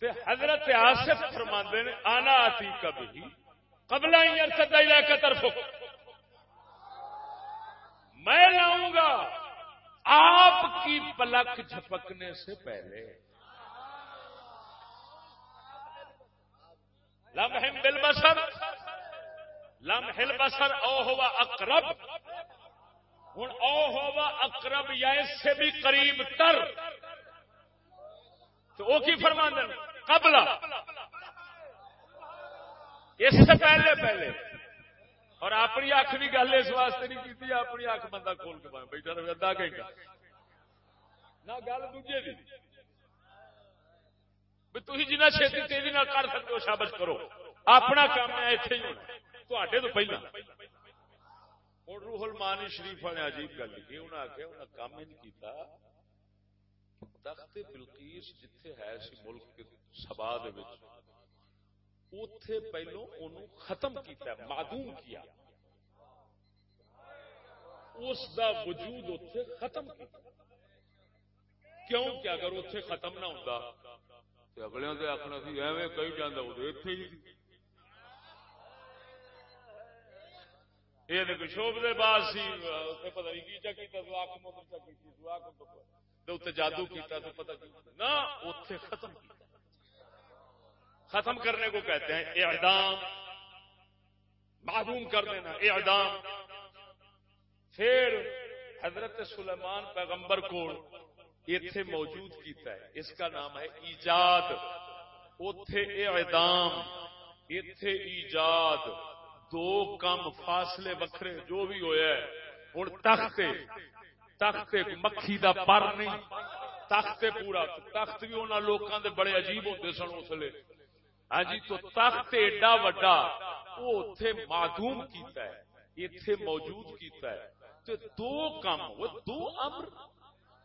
تے حضرت آصف فرماندے نے، آنا آتی کبھی، قبل ہی ارسد کا طرف میں لاؤں گا، آپ کی پلک جھپکنے سے پہلے۔ لمحم بالبصر لمح البصر او ہوا اقرب۔ ہوں او ہوا اقرب، یا اس سے بھی قریب تر۔ تو وہ کی فرما دیں قبل اس سے پہلے پہلے۔ اور اپنی اکھ بھی گل اس واسطے نہیں کی اپنی اکھ بندہ کھول کے بیٹھا رہے ادا گھنٹہ۔ نہ گل دوجے دی۔ تھی جنہیں چھتی تیزی کر سکتے ہو شابش کرو اپنا کام ہے اتنے ہی ہونا تے تو پہلا ہوں روح المانی شریف نے عجیب گل لکھی انہیں آخیا انہیں کام ہی نہیں کیتا تخت بلکیس جتھے ہے سی ملک کے سبا اتے پہلو ان ختم کیتا ہے معدوم کیا اس دا وجود اتے ختم کیا کیوں کہ اگر اتے ختم نہ ہوتا اگلے سے آخنا سی ایویں کہی جانا وہ اتے ہی یہ شوب دے بعد سی پتہ نہیں کی چا کیتا مدر چا کیتی تو اتنے جادو کیتا تو پتہ کی نہ اتے ختم کیتا ختم کرنے کو کہتے ہیں اعدام معدوم کر دینا اعدام پھر حضرت سلیمان پیغمبر کو اتے موجود کیتا ہے اس کا نام ہے ایجاد۔ اتے اعدام۔ اتے ایجاد۔ دو کم فاصلے وکھرے جو بھی ہویا ہے ہوں تخت تخت مکھی دا پر نہیں۔ تخت پورا۔ تخت بھی انہوں لوگوں دے بڑے عجیب ہوتے سن اس لیے ہاں جی تو تخت ایڈا وڈا وہ اتے معدوم کیتا ہے۔ اتے موجود کیتا ہے تو دو کام وہ دو امر۔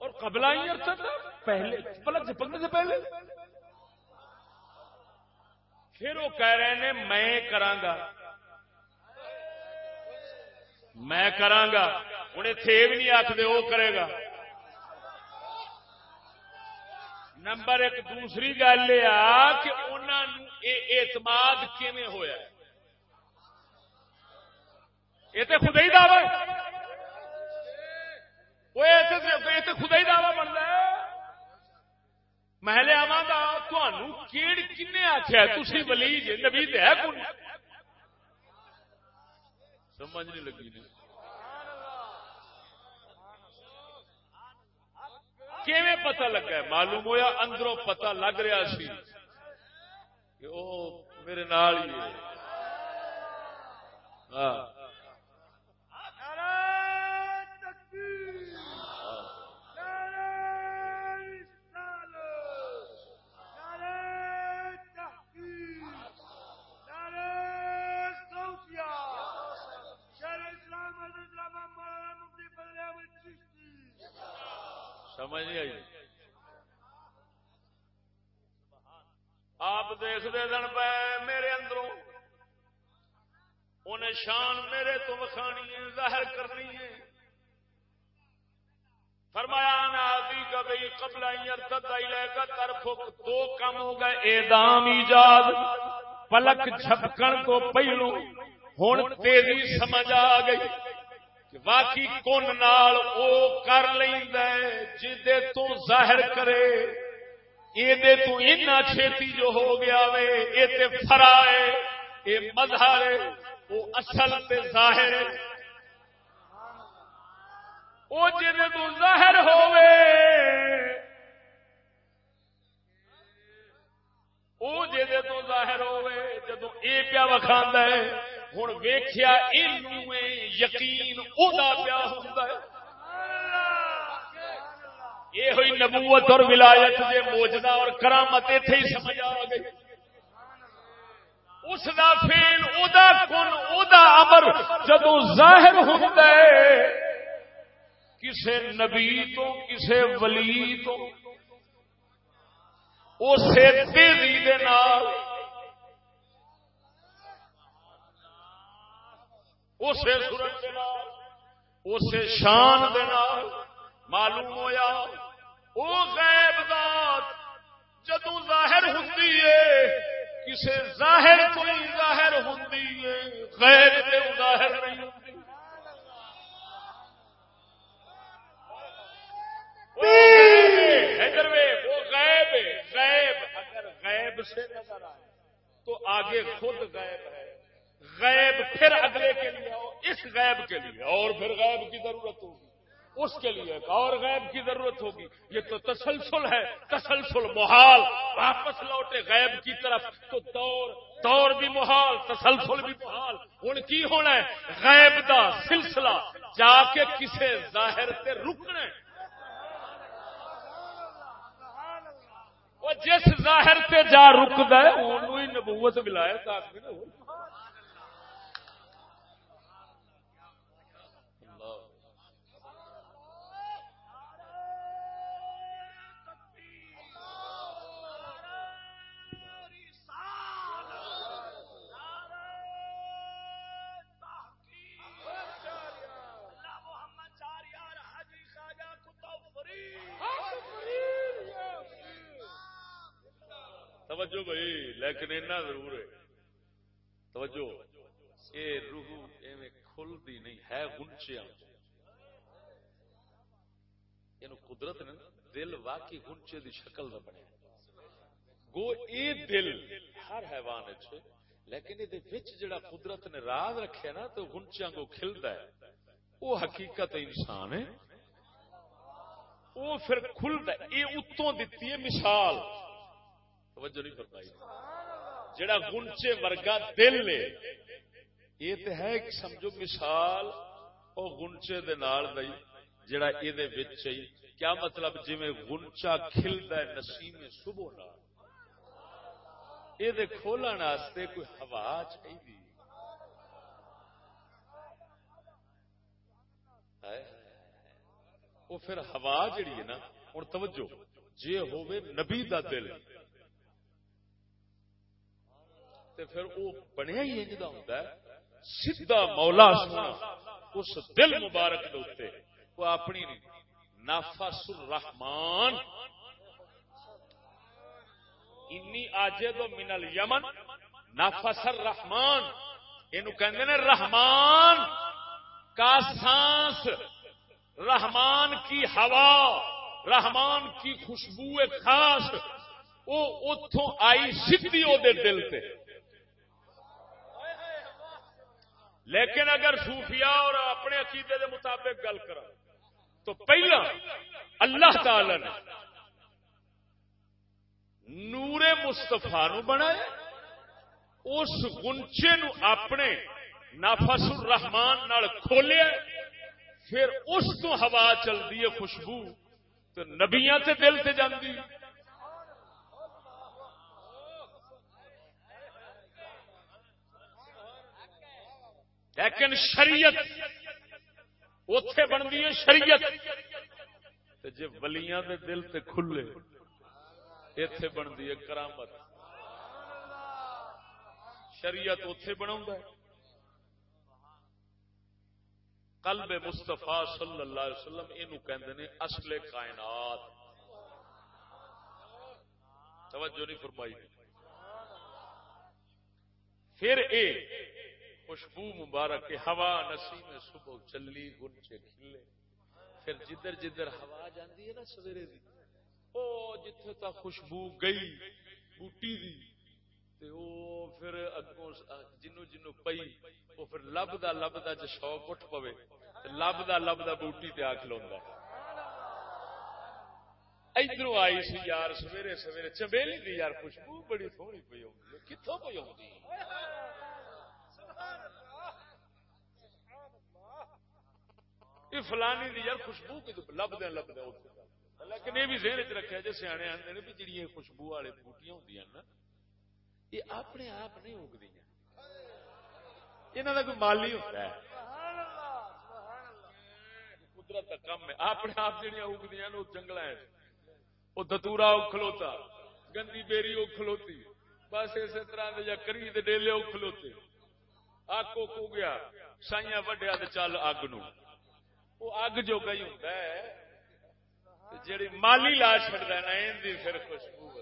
اور قبلہ ہی عرصہ تھا، پہلے پلک جھپکنے سے پہلے۔ پھر وہ کہہ رہے ہیں، میں کرانگا میں کرانگا ہوں اتنے بھی نہیں آخر وہ کرے گا۔ نمبر ایک، دوسری گل یہ کہ انہوں اعتماد کیون ہوا یہ تو خدا ہی دعوی یہ خدا ہی دعوی بنتا ہے محلے آوا کیڑ کن آخیا تھی بلی جی نبی ہے کون سمجھ نہیں لگی نہیں کیویں پتہ لگا ہے معلوم ہویا اندروں پتہ لگ رہا سی کہ او میرے نال ہی ہے ہاں سمجھ نہیں آئی؟ آپ دیکھتے دن پہ میرے اندروں، انہیں شان میرے تو وکھانی ہے، ظاہر کرنی ہے۔ فرمایا نادی کا بھائی قبل لے کا طرف دو کم ہو گئے اعدام ایجاد، پلک جھپکن کو پہلو ہوں تیزی سمجھ آ گئی۔ باقی کن نال او کر جدے تو ظاہر کرے یہ تو اتنا چھتی جو ہو گیا وے یہ فرا ہے یہ مظہر ہے وہ اصل تے ظاہر ہے۔ وہ جدے تو ظاہر ہوئے وہ جدے تو ظاہر ہوئے جدو اے پیا وکھا ہے ہوں ویخیا یقین پیا ہوتا ہے۔ یہ ہوئی نبوت اور ولایت دے موجدہ اور کرامت اتنے ہی سمجھ آ گئی۔ اس دا فیل ادا کن ادا امر جدو ظاہر ہوتا ہے۔ کسے نبی تو، کسے ولی تو، اسے تیزی دے نال اسے سورج اسے شان معلوم ہویا وہ غیب ذات جدو ظاہر ہوں کسے ظاہر کوئی ظاہر ہوں غیر ظاہر نہیں ہوں وہ غیب غیب، اگر غیب سے نظر آئے تو آگے خود غیب ہے۔ غیب پھر اگلے کے لیے اس غیب کے لیے، اور پھر غیب کی ضرورت ہوگی۔ اس کے لیے ایک اور غیب کی ضرورت ہوگی۔ یہ تو تسلسل ہے، تسلسل محال۔ واپس لوٹے غیب کی طرف، تو دور دور بھی محال، تسلسل بھی محال۔ ہوں کی ہونا ہے، غیب دا سلسلہ، جا کے کسے ظاہر سے رکنے۔ جس ظاہر سے جا رکد ہے انہوں ہی نبوت ملائے تاکہ توجہ بھائی، لیکن اینا ضرور ہے۔ توجہ، اے روح ایویں کھلتی نہیں، ہے گنچیا یہ قدرت نے دل واقعی گنچے دی شکل کا بنے۔ گو اے دل ہر حیوان اچھے لیکن یہ جڑا قدرت نے راز رکھے نا، تو گنچیا کو کھلتا ہے۔ وہ حقیقت انسان ہے۔ وہ پھر کھلتا ہے۔ یہ اتوں دیتی ہے مثال۔ توجہ نہیں فرمائی۔ جڑا گنچے ورگا دل ہے یہ تو ہے کہ سمجھو مثال وہ گنچے دے نال دئی جڑا یہ دے وچ کیا مطلب جی گنچا کھلدا ہے نسیم صبح نال؟ یہ دے کھولن واسطے کوئی ہوا چاہیے وہ پھر ہوا جڑی ہے نا ہوں توجہ جی ہوے نبی دا دل۔ تے پھر وہ بنیا ہی انج ہوتا ہے، سیدھا مولا سونا، اس دل مبارک دے وہ اپنی نافس الرحمان انی آجے دو من الیمن نافس الرحمان یہ کہندے نے رحمان کا سانس رحمان کی ہوا، رحمان کی خوشبو خاص وہ اتوں آئی سیدھی وہ دل سے لیکن اگر صوفیاء اور اپنے عقیدے کے مطابق گل کر تو پہلا اللہ تعالی نے نور مستفا نو بنایا، اس گنچے نو اپنے نافس الرحمان نال کھولیا، پھر اس تو ہوا چلتی ہے خوشبو، تو نبیاں تے دل سے جاندی۔ لیکن شریعت اتے بنتی ہے شریعت۔ جی ولیاں دے دل تے کھلے اتے بنتی ہے کرامت۔ شریعت اتے بنا قلب مستفا صلی اللہ علیہ وسلم یہ کہ اصل کائنات۔ توجہ نہیں فرمائی۔ پھر اے خوشبو مبارک کے ہوا نسیم صبح چلی، گنچے کھلے۔ پھر جدھر جدھر ہوا جاندی ہے نا سویرے دی۔ او جتھے تک خوشبو گئی، بوٹی دی۔ تے او پھر اگوں جنو جنو پئی، او پھر لبدا لبدا ج شوق اٹھ پوے، تے لبدا لبدا بوٹی تے آ کھلوندا ادھر آئی سی یار سویرے سویرے چبیلی دی یار، خوشبو بڑی سونی پئی ہوندی کتھوں پئی ہوندی یہ فلانی دی یار خوشبو کی لب لیکن یہ بھی ذہن چ رکھا جی سیانے آتے ہیں بھی جڑی خوشبو والے بوٹیاں ہوں نا، یہ اپنے آپ نہیں اگدی یہاں کا کوئی مالی ہوتا ہے۔ قدرت کا کم ہے۔ اپنے آپ جہاں اگدی وہ جنگل وہ دتورا وہ کھلوتا، گندی بیری وہ کھلوتی۔ بس اسی طرح یا کری ڈیلے وہ کھلوتے۔ آگ کو گیا سائیا وڈیا چل اگ نو۔ وہ اگ جو گئی ہوں جی مالی لا چڑ دینا پھر خوشبو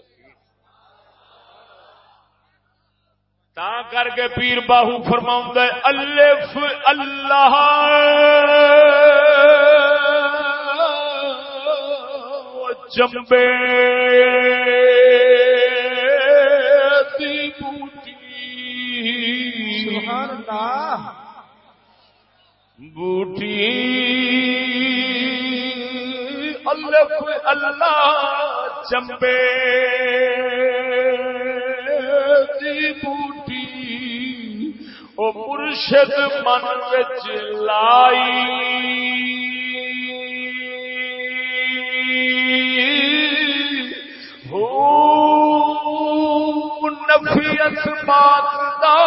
تا کر کے پیر باہو فرما الف اللہ۔ چمبے بوٹی۔ اللہ اللہ چمبے دی بوٹی او مرشد من وچ لائی۔ نفیت بات دا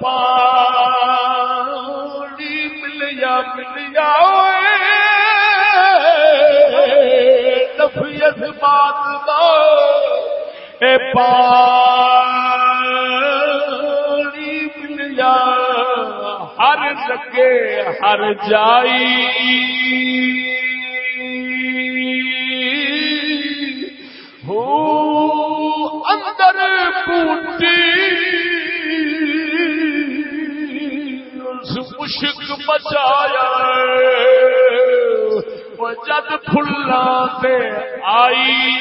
پانی ملیا ملیا نفیت بات دا پانی ملیا۔ ہر لگے ہر جائی۔ اندر پوٹی۔ بچایا جد فلا آئی۔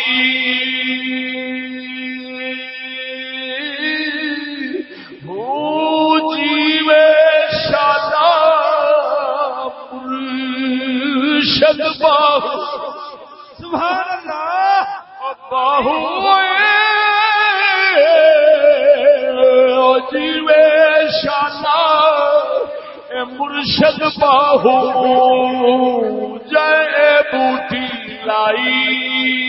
جیوے شادا شد باہو۔ سبحان اللہ۔ باہو جیوے شادا مرشد باہو جے بوٹی لائی۔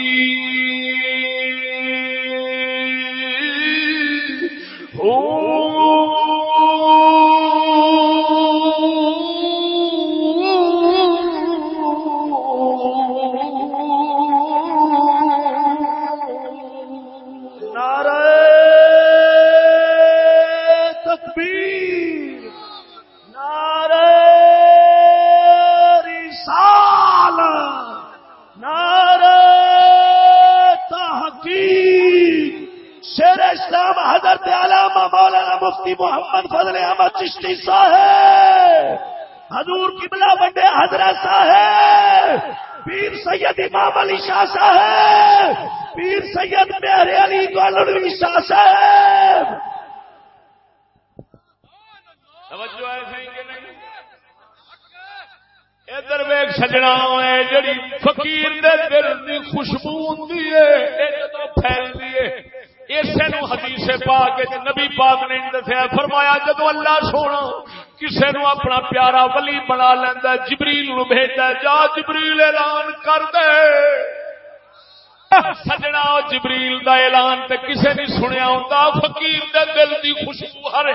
مفتی محمد فضل احمد چشتی صاحب، حضور قبلہ بڑے حضرت صاحب، پیر سید امام علی شاہ صاحب، پیر سید میرے علی گولوی شاہ صاحب۔ توجہ ہے صحیح کہ نہیں؟ ادھر ویگ سجنا جڑی فقیر دے دل دی خوشبو ہوندی ہے اسے نو حدیث پاک وچ نبی پاک نے دسیا فرمایا جدو اللہ سونا کسے نو اپنا پیارا ولی بنا لیندا جبریل نو بھیجدا جا جبریل اعلان کر دے۔ سجنا جبریل دا اعلان تے کسے نہیں سنیا ہوندا، فقیر دے دل دی خوشبو ہر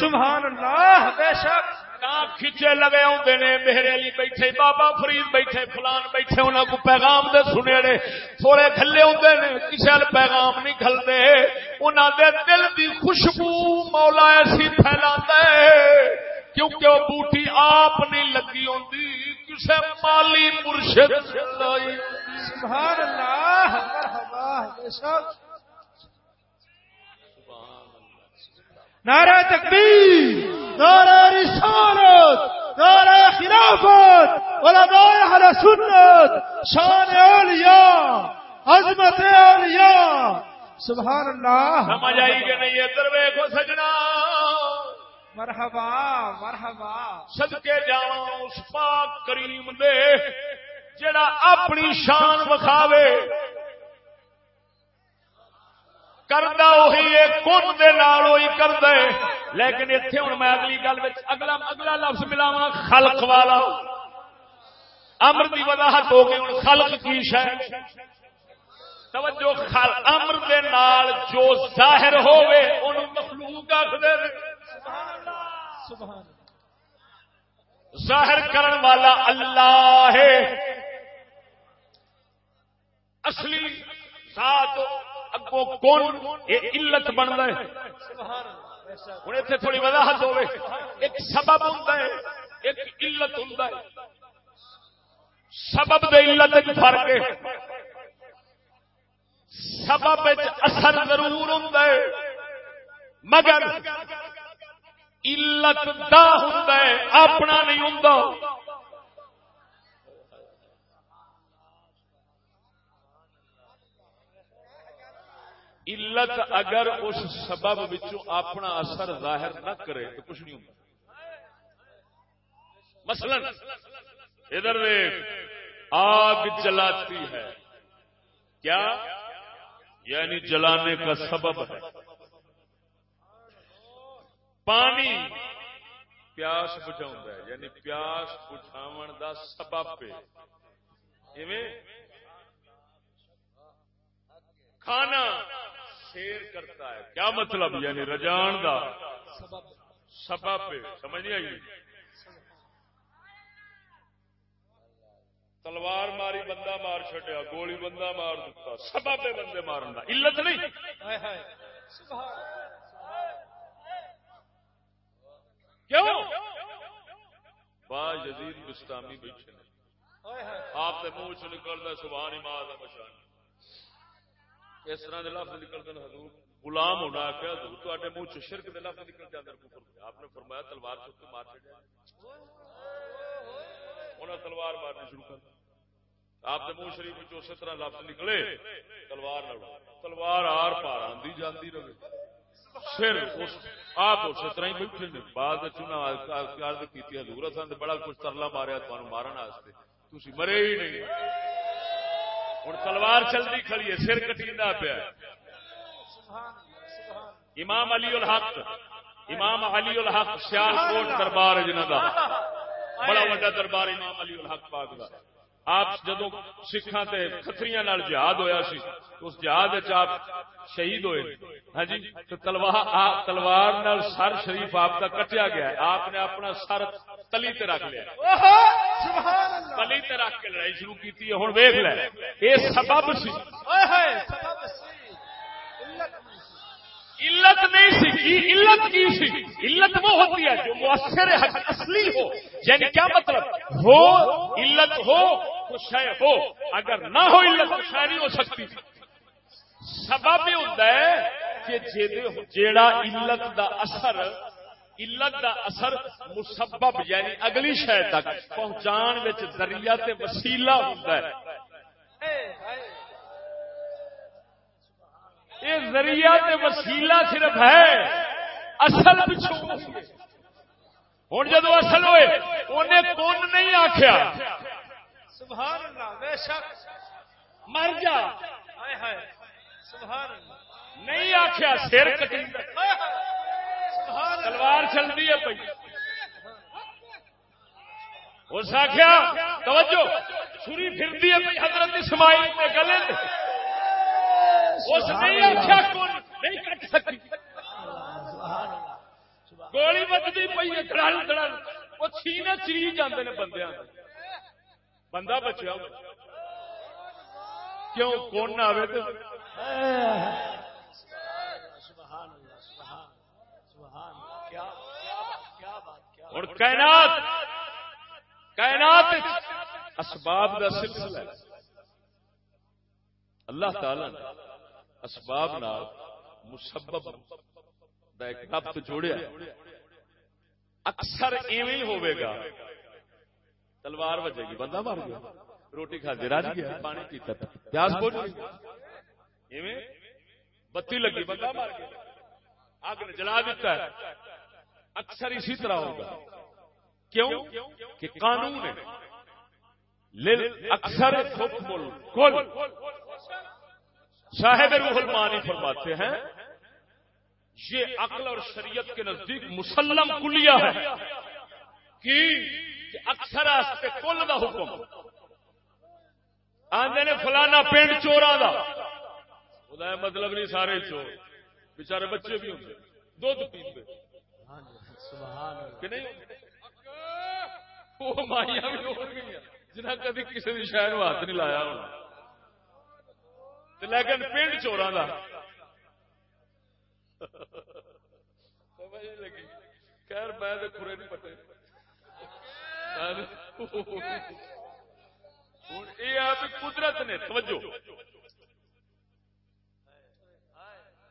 سبحان اللہ، بے شک۔ کھچے لگے آدھے نے، میرے علی بیٹھے، بابا فرید بیٹھے، فلان بیٹھے انہوں کو پیغام دے سنے نے تھوڑے کھلے ہوتے نے کسی پیغام نہیں کھلتے انہوں دے دل دی خوشبو مولا ایسی پھیلا کیونکہ وہ بوٹی آپ نہیں لگی ہوتی کسی مالی مرشد سبحان اللہ نعرہ تکبیر۔ نعرہ رسالت نعرہ خلافت علماء اہل سنت شان اولیاء عظمت اولیاء۔ سبحان اللہ۔ سمجھ آئی کہ نہیں؟ ادھر ویکھو سجنا۔ مرحبا مرحبا۔ صدقے جاواں اس پاک کریم دے جڑا اپنی شان وکھاوے۔ کردا وہی ہے کن دے نال وہی کردا ہے۔ لیکن ایتھے ہن میں اگلی گل وچ اگلا اگلا لفظ ملاواں خلق والا۔ امر دی وضاحت ہو گئی ہن خلق کی شے۔ توجہ، خل امر دے نال جو ظاہر ہوے اونوں مخلوق آکھدے نے۔ سبحان ظاہر کرن والا اللہ ہے۔ اصلی ذات اگو کون یہ علت بنتا ہے؟ ہوں اتنے تھوڑی وضاحت ہوے۔ ایک سبب ہوں ایک علت ہوں سبب دے علت فرق ہے۔ سبب اثر ضرور ہوں مگر علت دا ہوں اپنا نہیں ہوں علت اگر اس سبب وچوں اپنا اثر ظاہر نہ کرے تو کچھ نہیں ہوتا مثلا، ادھر آگ جلاتی ہے۔ کیا؟ یعنی جلانے کا سبب ہے۔ پانی پیاس بجاؤں یعنی پیاس بجھاو دا سبب کھانا شیر کرتا ہے۔ کیا مطلب؟ یعنی رجان دا سبب سمجھ نہیں آئی؟ تلوار ماری بندہ مار چڈیا گولی بندہ مار دیتا سبب بندے مارن دا۔ علت نہیں؟ کیوں؟ با یزید بستامی بیٹھے آپ منہ چ نکلتا سبحان ہی ماں کا مشان اس طرح کے لفظ نکلتے ہیں حضور۔ غلام ہونا آخیا حضور تے منہ شرک کے لفظ نکل جاتے ہیں آپ نے فرمایا تلوار چک کے مار چڑیا انہیں تلوار مارنی شروع کر آپ کے منہ شریف اسی طرح لفظ نکلے، تلوار نہ تلوار آر پار آدھی جاتی رہے۔ پھر آپ اسی طرح ہی بیٹھے نے۔ بعد چنا کی حضور اصل بڑا کچھ ترلا ماریا تمہیں مارن تھی مرے ہی نہیں۔ ہوں تلوار چلتی کھڑی ہے، سر کٹی پیا امام علی الحق، امام علی الحق سیال کوٹ دربار جنہ کا بڑا وا دربار امام علی الحق پاک کا آپ جدو سکھان سے کتری جہاد ہوا سی اس جہاد آپ شہید ہوئے۔ ہاں جی تو تلوار تلوار سر شریف آپ کا کٹیا گیا۔ ہے آپ نے اپنا سر تلی تے رکھ لیا۔ تلی تے رکھ کے لڑائی شروع کی ہوں ویخ لے۔ یہ سبب سی۔ علت نہیں سی۔ علت کی سی؟ علت وہ ہوتی ہے جو مؤثر اصلی ہو۔ یعنی کیا مطلب؟ ہو علت ہو۔ تو شے ہو، اگر نہ ہو علت تو شے نہیں ہو سکتی۔ سبب یہ ہوتا ہے کہ جیڑا علت دا اثر علت دا اثر مسبب یعنی اگلی شہ تک پہنچان ذریعہ تے وسیلہ ہوتا ہے۔ یہ ذریعہ تے وسیلہ صرف ہے۔ اصل پچھو ہوں جدو اصل ہوئے انہیں کون نہیں آخیا سبحان اللہ بے شک۔ مر جا۔ سبحان اللہ۔ نہیں آخیا سر کٹی۔ تلوار چلتی ہے پی اس آخیا توجہ۔ چھری پھرتی ہے پی حضرت اسماعیل کے گلے اس نہیں آخیا نہیں کٹ سکی۔ گولی بجتی پی ہے دڑل دڑل۔ وہ چھینے چری جاتے ہیں بندے بندہ بچیا کیوں؟ کون نہ آئے تو اور کائنات کائنات اسباب کا سلسلہ اللہ تعالی نے اسباب نال مسبب دا ایک ربط جوڑیا۔ اکثر ایویں ہوے گا۔ تلوار بجے گی، بندہ مر گیا۔ روٹی کھا دے گیا، پانی پیتا پیاس بوجھ بتی لگی، بندہ مر گیا۔ آگ نے جلا دیتا ہے۔ اکثر اسی طرح ہوگا۔ کیوں؟ کہ قانون ہے۔ اکثر کل صاحب روح المانی فرماتے ہیں، یہ عقل اور شریعت کے نزدیک مسلم کلیا ہے کہ اکثر کل دا حکم۔ آدھے نے فلانا پنڈ چورا دا۔ مطلب نہیں سارے چور۔ بچارے بچے بھی ہوں۔ دھد پیتے کہ نہیں؟ وہ مائیاں بھی ہو گئی جنہیں کدی کسی بھی شہر ہاتھ نہیں لایا ہونا۔ لیکن پنڈ چورا کا لگی۔ خیر، میں کورے نہیں پٹے یہ آپ قدرت نے، توجہ۔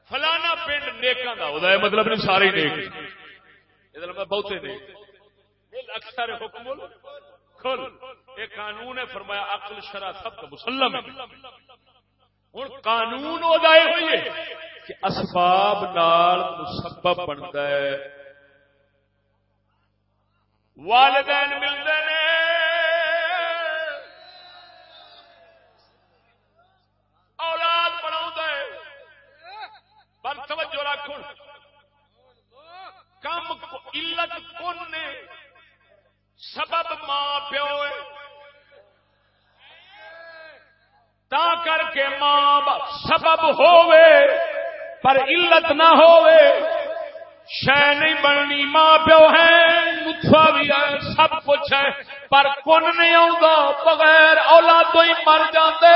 فلانا پنڈ نیکاں کا وہ مطلب نہیں سارے نیک۔ یہ بہتے نیک۔ اکثر حکم کھل۔ یہ قانون ہے، فرمایا عقل، شرع، سب کا مسلم ہوں، قانون ادائے ہوئی ہے کہ اسباب نال مسبب بنتا ہے۔ والدین ملتے ہیں۔ اولاد بنا پر توجہ رکھ کم علت کون نے؟ سبب ماں پیو تا کر کے ماں سبب ہووے، پر علت نہ ہووے۔ شہ نہیں بننی، ماں پیو ہے متفا بھی ہے سب کچھ ہے پر کن نہیں آؤں بغیر اولاد ہی مر جاتے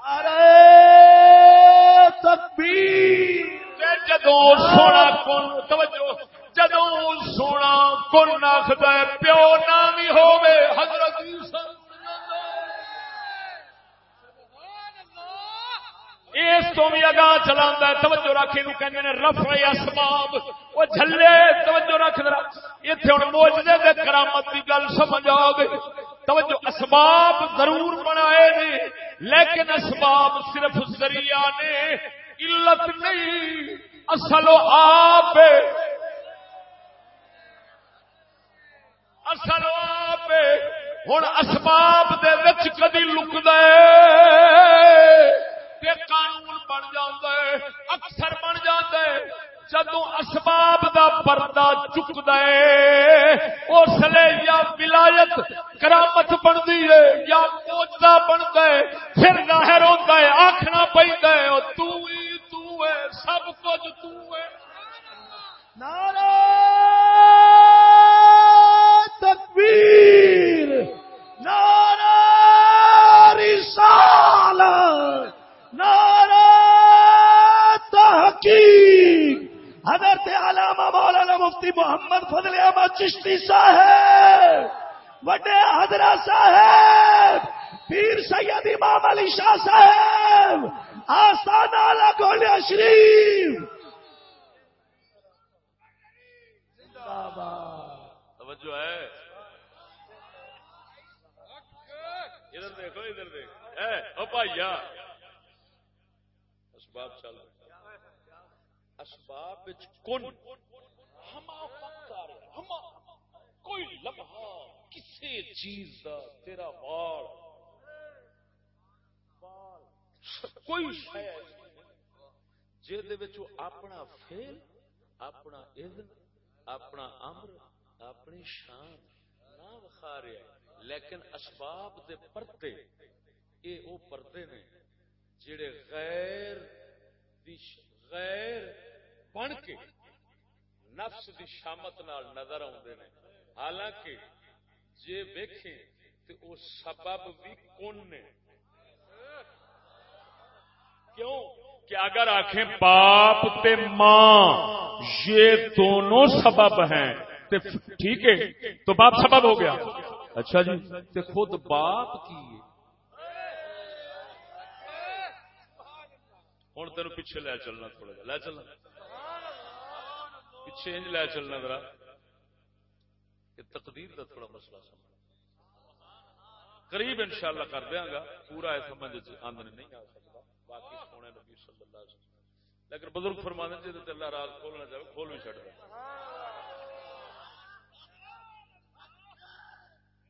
ارے تکبیر۔ جدو سونا کن توجہ جدو سونا کن آخد پیو نہ بھی ہووے حضرت اس تو بھی اگاں چلا توجہ رکھ یہ کہ رفع اسباب۔ وہ جھلے، توجہ رکھ اتنے ہوں موجودے دے کرامت کی گل سمجھ آ گئی توجہ، اسباب ضرور بنائے نے، لیکن اسباب صرف ذریعہ نے۔ علت نہیں، اصل و آپ۔ اصل آپ۔ ہوں اسباب دے وچ کدی لک دے قانون بن جاتا ہے، اکثر بن جاتا ہے۔ جدو اسباب دا پردہ چک دے اس لیے یا ولایت کرامت بنتی ہے، یا موجہ بنتا ہے، پھر ظاہر ہوتا ہے آخنا پہنتا ہے تو ہی تو ہے، سب کچھ تو ہے۔ نعرہ تکبیر، نعرہ رسالت۔ نعرہ تحقیق۔ حضرت علامہ مولانا مفتی محمد فضل احمد چشتی صاحب، وڈے حضرت صاحب، پیر سید امام علی شاہ صاحب، آستانہ والا گولیا شریف۔ توجہ ہے۔ ادھر دیکھو، ادھر دیکھ اے، او بھائیا اسباب چل اسباب وچ کن؟ ہما وقت آ رہا ہما کوئی لمحہ، کسی چیز دا تیرا وال کوئی شے جے دے وچ اپنا فعل، اپنا اذن، اپنا امر، اپنی شان نہ وکھا رہا لیکن اسباب دے پردے، اے او پردے نے جڑے غیر دی غیر بن کے نفس دی شامت نال نظر آتے نے۔ حالانکہ جے ویکھیں تے او سبب بھی کون نے؟ کیوں؟ کہ اگر آنکھیں باپ تے ماں، یہ دونوں سبب ہیں۔ ٹھیک ہے، تو باپ سبب ہو گیا۔ اچھا جی تے خود باپ کی ہے ہوں تین پیچھے لے چلنا تھوڑا جا، لے چلنا۔ پیچھے انج لے چلنا ذرا۔ کہ تقدیر کا تھوڑا مسئلہ سمجھ۔ قریب انشاءاللہ کر دیا گا، پورا اس سمجھ آمدن نہیں آ سکتا۔ باقی سونے نبی صلی اللہ علیہ وسلم۔ لیکن بزرگ فرما دیں جی اللہ راز کھولنا چاہے کھول بھی چڑھ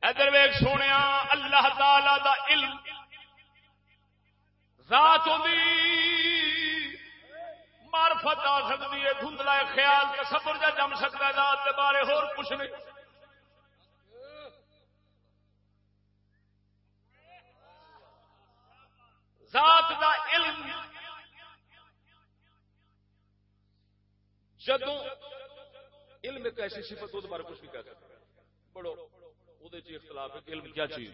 ادھر ویگ سونے اللہ تعالی دا علم۔ ذات ہوندی معرفت آ سکتی ہے دھندلا خیال، تصور جا جم سکتا ہے، ذات کے بارے اور کچھ نہیں۔ ذات دا علم جدو علم ایک ایسی صفت وہ بارے کچھ بھی کہہ سکتا۔ ہے پڑھو وہ اختلاف ہے علم کیا چیز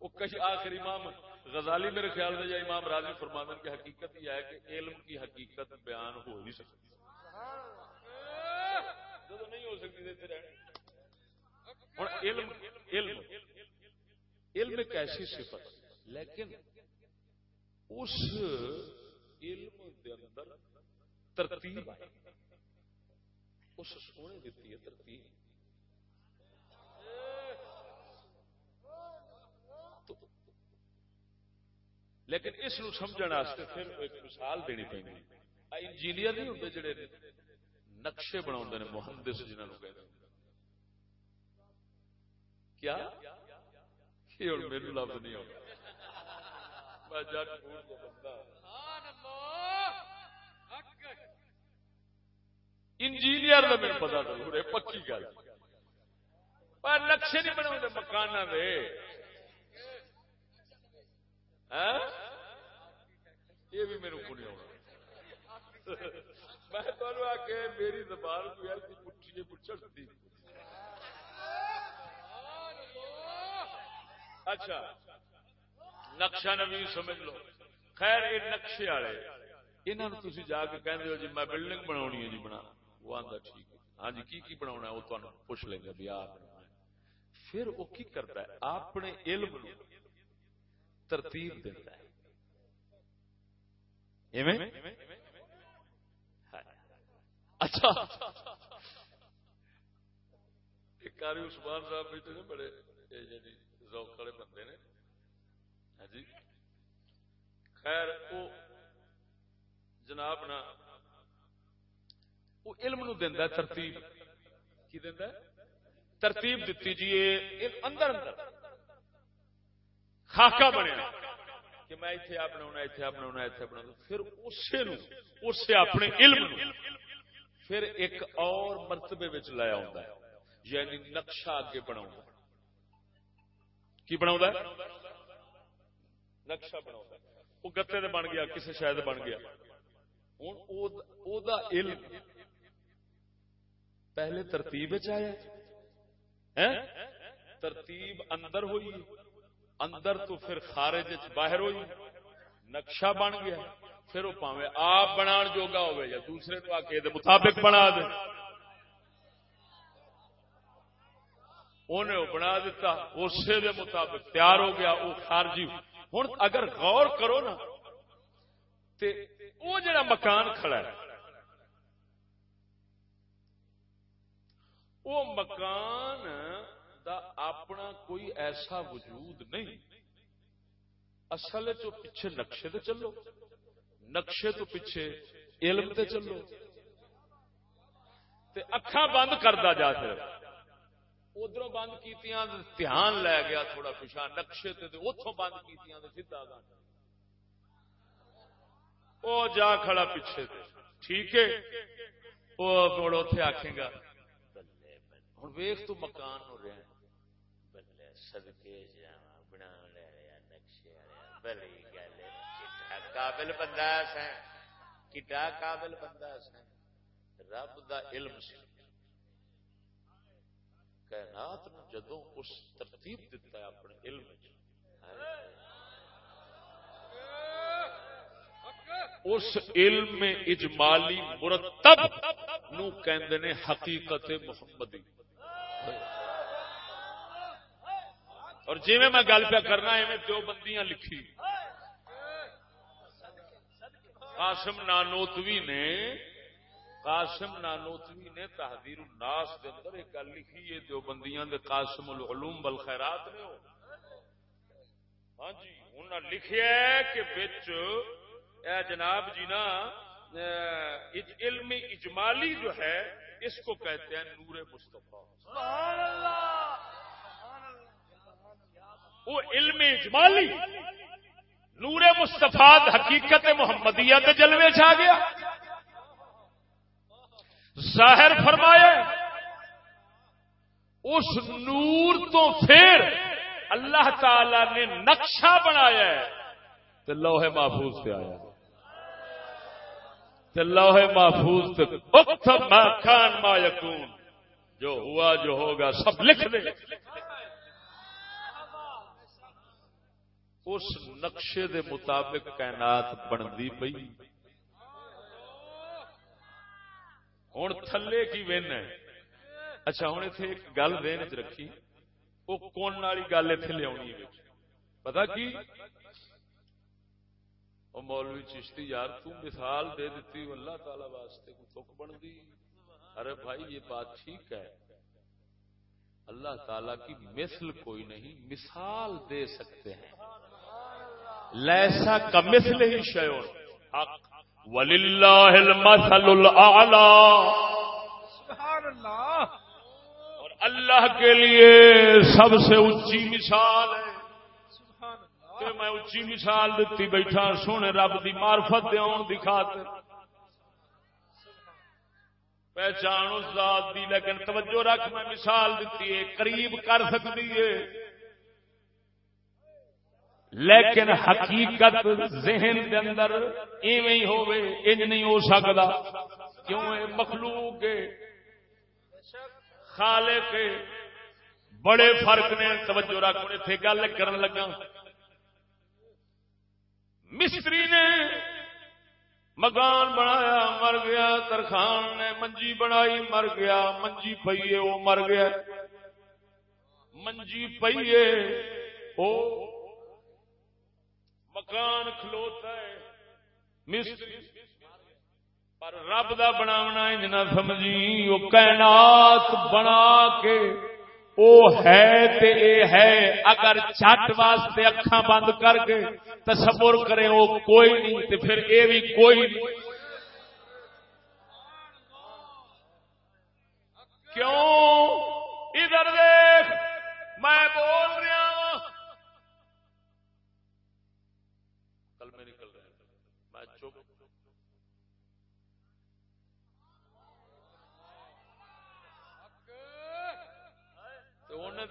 وہ کئی آخر امام غزالی میرے خیال میں یا امام راضی فرماندن کی حقیقت یہ ہے کہ علم کی حقیقت بیان ہو نہیں سکتی۔ جدو نہیں ہو سکتی اور علم علم علم ایک ایسی صفت، لیکن اس علم دے اندر ترتیب اس سونے دیتی ہے ترتیب۔ لیکن اس نو سمجھنے واسطے پھر ایک مثال دینی پی انجینئر نہیں ہوتے جڑے نقشے بنا مہندس جنہوں کہتے ہیں کیا؟ یہ ہوں میرے لفظ نہیں ہوگا میں جٹ پور کا بندہ۔ انجینئر کا میرے پتا ضرور ہے پکی گل۔ پر نقشے نہیں بنا مکان دے؟ ہاں؟ یہ بھی میرے کو نہیں آنا میں تمہیں آ کے میری زبان کو ایسی پٹھی پچھڑتی اچھا نقشہ نوی سمجھ لو۔ خیر، یہ نقشے والے انہوں نے تھی جا کے کہہ ہو جی میں بلڈنگ بنا ہے جی بنا۔ وہ آتا ٹھیک ہے۔ ہاں جی کی کی بنا ہے؟ وہ تمہیں پوچھ لیں گے بھی آ پھر وہ کی کرتا ہے؟ اپنے علم نو ترتیب دیتا ہے؟ اچھا۔ ایک کاری عثمان صاحب بیٹھے نے بڑے یعنی ذوق والے بندے نے۔ ہاں جی۔ خیر وہ جناب نا وہ علم نو دیندا ہے ترتیب۔ کی دیندا ہے؟ ترتیب دیتی جی اندر اندر۔ خاکہ بنیا۔ کہ میں اتنے آ بنا اتنے آ بنا اتنے بنا پھر اسے اسے اپنے علم پھر ایک اور مرتبے لایا ہوتا ہے یعنی نقشہ اگے بنا کی بنا نقشہ بنا وہ گتے دے بن گیا کسی شاید بن گیا۔ ہوں او دا علم پہلے ترتیب آیا ترتیب اندر ہوئی اندر تو پھر خارج باہر ہوئی، نقشہ بن گیا، پھر وہ پاوے آپ بنا جوگا ہوئے یا دوسرے تو آ کے مطابق بنا دے۔ انہیں وہ بنا دیتا، اسی دے مطابق تیار ہو گیا، وہ خارجی۔ ہوں اگر غور کرو نا، تے وہ جڑا مکان کھڑا ہے، وہ مکان دا اپنا کوئی ایسا وجود نہیں اصل چ پیچھے نقشے تے چلو نقشے تو پیچھے علم تے چلو تے اکھاں بند کرتا جا پھر ادھر بند کیتیاں دھیان لے گیا تھوڑا پیچھا نقشے تے اتوں بند کیتیاں سیدھا گا وہ جا کھڑا پیچھے تے ٹھیک ہے وہ مڑ اتے آخے گا ہوں ویخ تو مکان ہو رہا بلے سدکے جا بنا لیا نقشے بڑی گل قابل بندہ سا کڈا قابل بندہ سا رب دا علم سی کائنات نو جدو اس ترتیب دیتا ہے اپنے علم اس علم اجمالی مرتب نو کہندے نے حقیقت محمدی اور جی میں گل پہ کرنا ہے دو بندیاں لکھی۔ قاسم نانوتوی نے، قاسم نانوتوی نے تحدیر الناس دے اندر ایک گل لکھی ہے دو بندیاں دے قاسم العلوم بالخیرات نے ہو ہاں جی انہاں لکھیا ہے کہ وچ، اے جناب جی نا علم اجمالی جو ہے، اس کو کہتے ہیں نور مصطفیٰ۔ وہ علم اجمالی۔ نور مستفا حقیقت محمدیت جلوے چ گیا۔ ظاہر فرمایا اس نور تو پھر اللہ تعالی نے نقشہ بنایا ہے تو لوہے محفوظ سے آیا۔ تو لوہے محفوظ سے ما خان ما یکون۔ جو ہوا جو ہوگا سب لکھ دے۔ اس نقشے دے مطابق کائنات بنتی پئی۔ ہوں تھلے کی ون ہے۔ اچھا ہوں اتنے ایک گل دین چ رکھی۔ وہ کون والی گل اتنے لیا پتا کی؟ وہ مولوی چشتی یار، تو مثال دے دیتی اللہ تعالی واسطے کوئی تک بنتی۔ ارے بھائی، یہ بات ٹھیک ہے۔ اللہ تعالی کی مثل کوئی نہیں، مثال دے سکتے ہیں۔ لیسا مثل ہی شیون حق. وللہ المثل الاعلی. اور اللہ کے لیے سب سے اونچی مثال ہے. کہ میں اونچی مثال دیتی بیٹھا سونے رب دی معرفت دے اون دکھاتے پہچان اس ذات دی لیکن توجہ رکھ میں مثال دیتی ہے قریب کر سکتی ہے. لیکن حقیقت ذہن دے اندر ایویں ہوے انج نہیں ہو سکتا کیوں اے مخلوق کے خالق کے بڑے فرق نے، توجہ رکھ تھے گل کرن لگا۔ مستری نے مکان بنایا، مر گیا، ترخان نے منجی بنائی، مر گیا، منجی پئیے وہ مر گیا۔ منجی پئیے وہ مکان کھلوتا ہے۔ مستری پر رب دا بناونا انج سمجھی وہ کائنات بنا کے او ہے تے اے ہے۔ اگر چٹ واسطے اکھاں بند کر کے تصور کرے وہ کوئی نہیں، تے پھر اے بھی کوئی نہیں۔ کیوں؟ ادھر دیکھ، میں بول رہا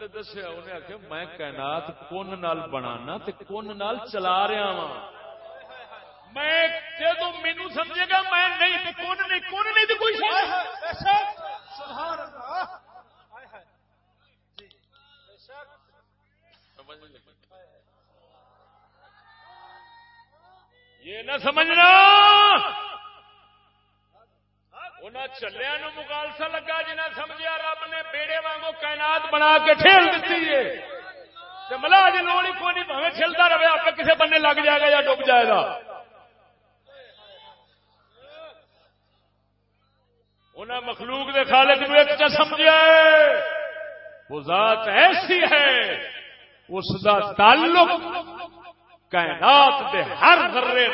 تو دسیا انہیں آخیا میں کائنات کن نال بنانا تے کن نال چلا رہا وا میں جدو مینو سمجھے گا میں نہیں تے کون نہیں کون نہیں کوئی سبحان اللہ۔ یہ نہ سمجھنا۔ انہیں چلیا نو مغالسا لگا جنہیں سمجھا رب نے بیڑے وانگو کائنات بنا کے ٹھیل دیتی ہے۔ ملا جی لوڑ ہی کوئی نہیں پہ چلتا رہے آپ کسی بننے لگ جائے گا یا ڈب جائے گا۔ انہیں مخلوق دے خالق میں ایک سمجھا وہ ذات ایسی ہے، اس دا تعلق کائنات دے ہر ذرے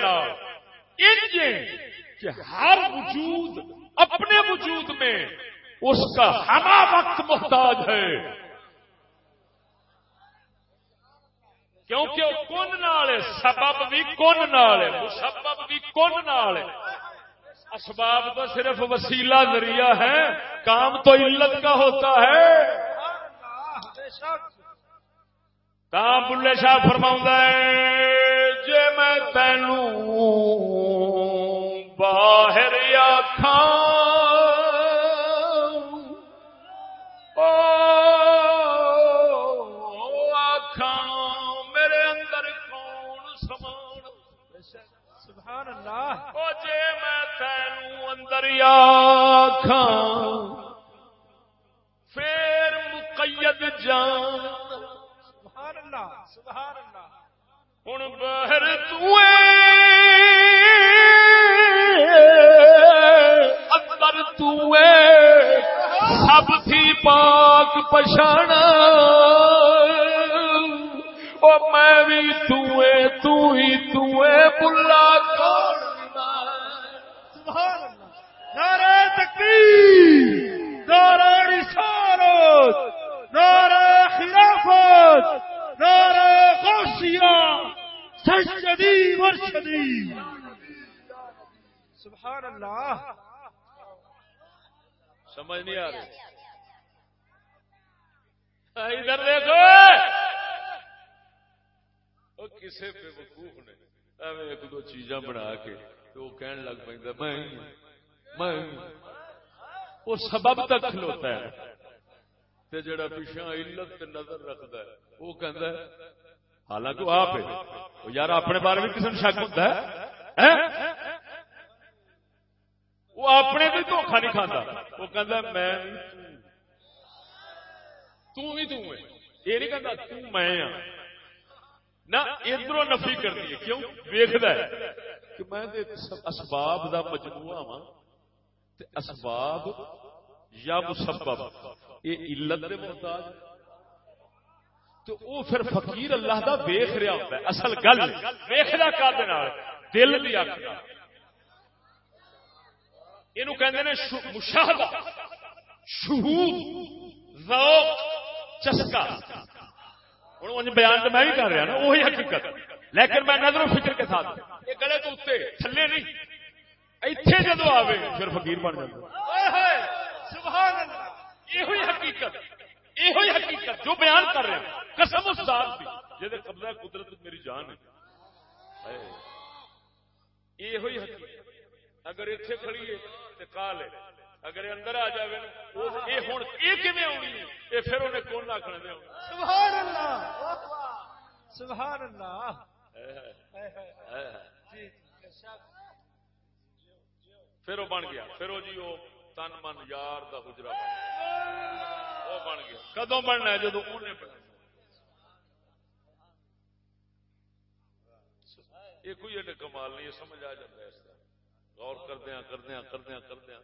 کہ ہر وجود اپنے وجود میں اس کا ہما وقت محتاج ہے۔ کیونکہ کون نال سبب بھی کون نال مسبب بھی کون نال اسباب تو صرف وسیلہ ذریعہ ہے۔ کام تو علت کا ہوتا ہے۔ کام بلے شاہ فرما جے میں تینوں باہر یا پھر مقید جان۔ سبحان اللہ سبحان اللہ ہوں بہر اندر سب تھی پاک پچھانا میں بھی تو ہی بلا کون نعرہ تکبیر نعرہ رسالت نعرہ خلافت نعرہ غوثیہ ورشدی سبحان اللہ۔ سمجھ نہیں آ رہی۔ ادھر دیکھو۔ کسی بے وقوف نے۔ ایک دو چیزاں بنا کے تو کہنے لگ پہ میں وہ سبب تک کھلوتا ہے۔ تے جڑا پیچھا علت نظر رکھتا ہے وہ کہندا ہے حالانکہ آپ یار اپنے بارے میں کسی نے شک ہوتا ہے؟ وہ اپنے بھی دھوکھا نہیں کھانا وہ کہندا میں تو ہی تو ہے یہ نہیں کہندا تو میں ہاں۔ نہ ادھر نفی کرنی ہے۔ کیوں؟ ویکھدا ہے کہ میں اسباب دا مجموعہ ہاں اسباب یا مسبب۔ یہ علت دے محتاج۔ تو وہ پھر فقیر اللہ دا ویخ رہا ہوتا ہے، اصل گل ویخنا کا دل بھی اک یہ کہتے ہیں مشاہدہ، شہود، ذوق، چسکا۔ ہوں بیان تو میں بھی کر رہا نا وہی حقیقت۔ لیکن میں نظر و فکر کے ساتھ، یہ گلے تو اتنے تھلے نہیں۔ ایتھے جدو آوے، پھر فقیر بن جائے یہ حقیقت یہ حقیقت جو بیان کر رہے ہیں۔ قسم اس ذات کی جہاں قبضہ قدرت میری جان ہے۔ یہ حقیقت اگر اتنے کھڑی ہے تو کال ہے اگر اندر آ جائے یہ ہوں یہ کیون آنی ہے؟ یہ پھر انہیں کون آخنا دیا سبحان اللہ سبحان اللہ۔ پھر وہ بن گیا۔ پھر وہ جی وہ تن من یار دا حجرا بن وہ بن گیا۔ کدو بننا ہے؟ جدو انہیں بننا یہ کوئی ایڈے کمال نہیں سمجھ آ جاتا اس کا۔ غور کردیا کردیا کردیا کردیا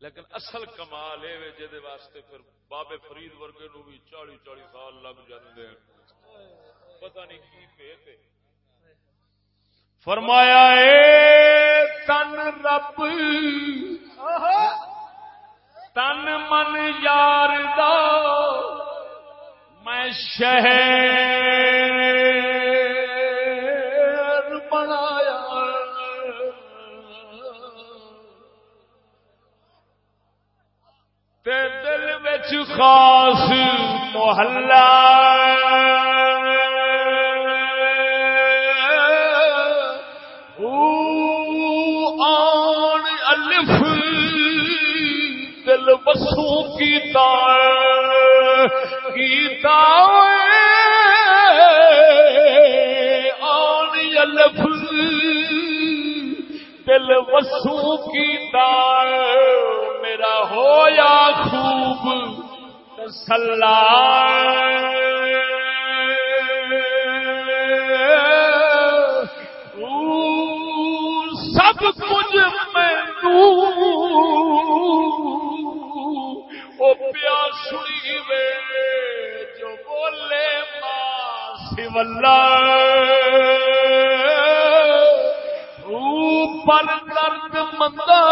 لیکن اصل کمال یہ جہد واسطے پھر بابے فرید ورگے نو بھی چالی چالی سال لگ جاتے ہیں۔ پتہ نہیں کی پہ فرمایا اے تن رب، تن من یار دا، میں شہر تے دل بچ خاص محلہ بسوں کی گیتا آنی الف دل وسو کی میرا ہو یا خوب تسلار سب کچھ میں مینو پیا سنی وے جو بولے ماں سولہ پر درد مندہ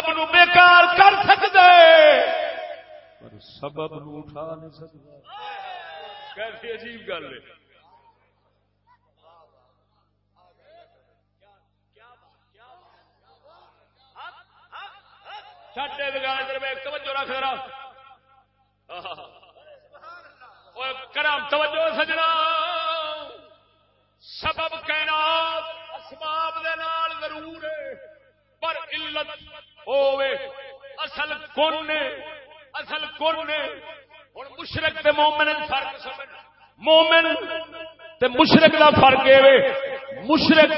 سبب نو بیکار کر سکتے پر سبب نو اٹھا نہیں سکتا کیسی عجیب گل ہے۔ چھٹے دگانے تیرے میں توجہ رکھ ذرا۔ کرام، توجہ سجنا سبب کہنا اسباب دے نال ضرور ہے۔ پر علت ہوے اصل کون نے؟ اصل کون نے؟ ہوں مشرق تے مومن فرق سمجھ۔ مومن تے مشرق دا فرق ہے مشرق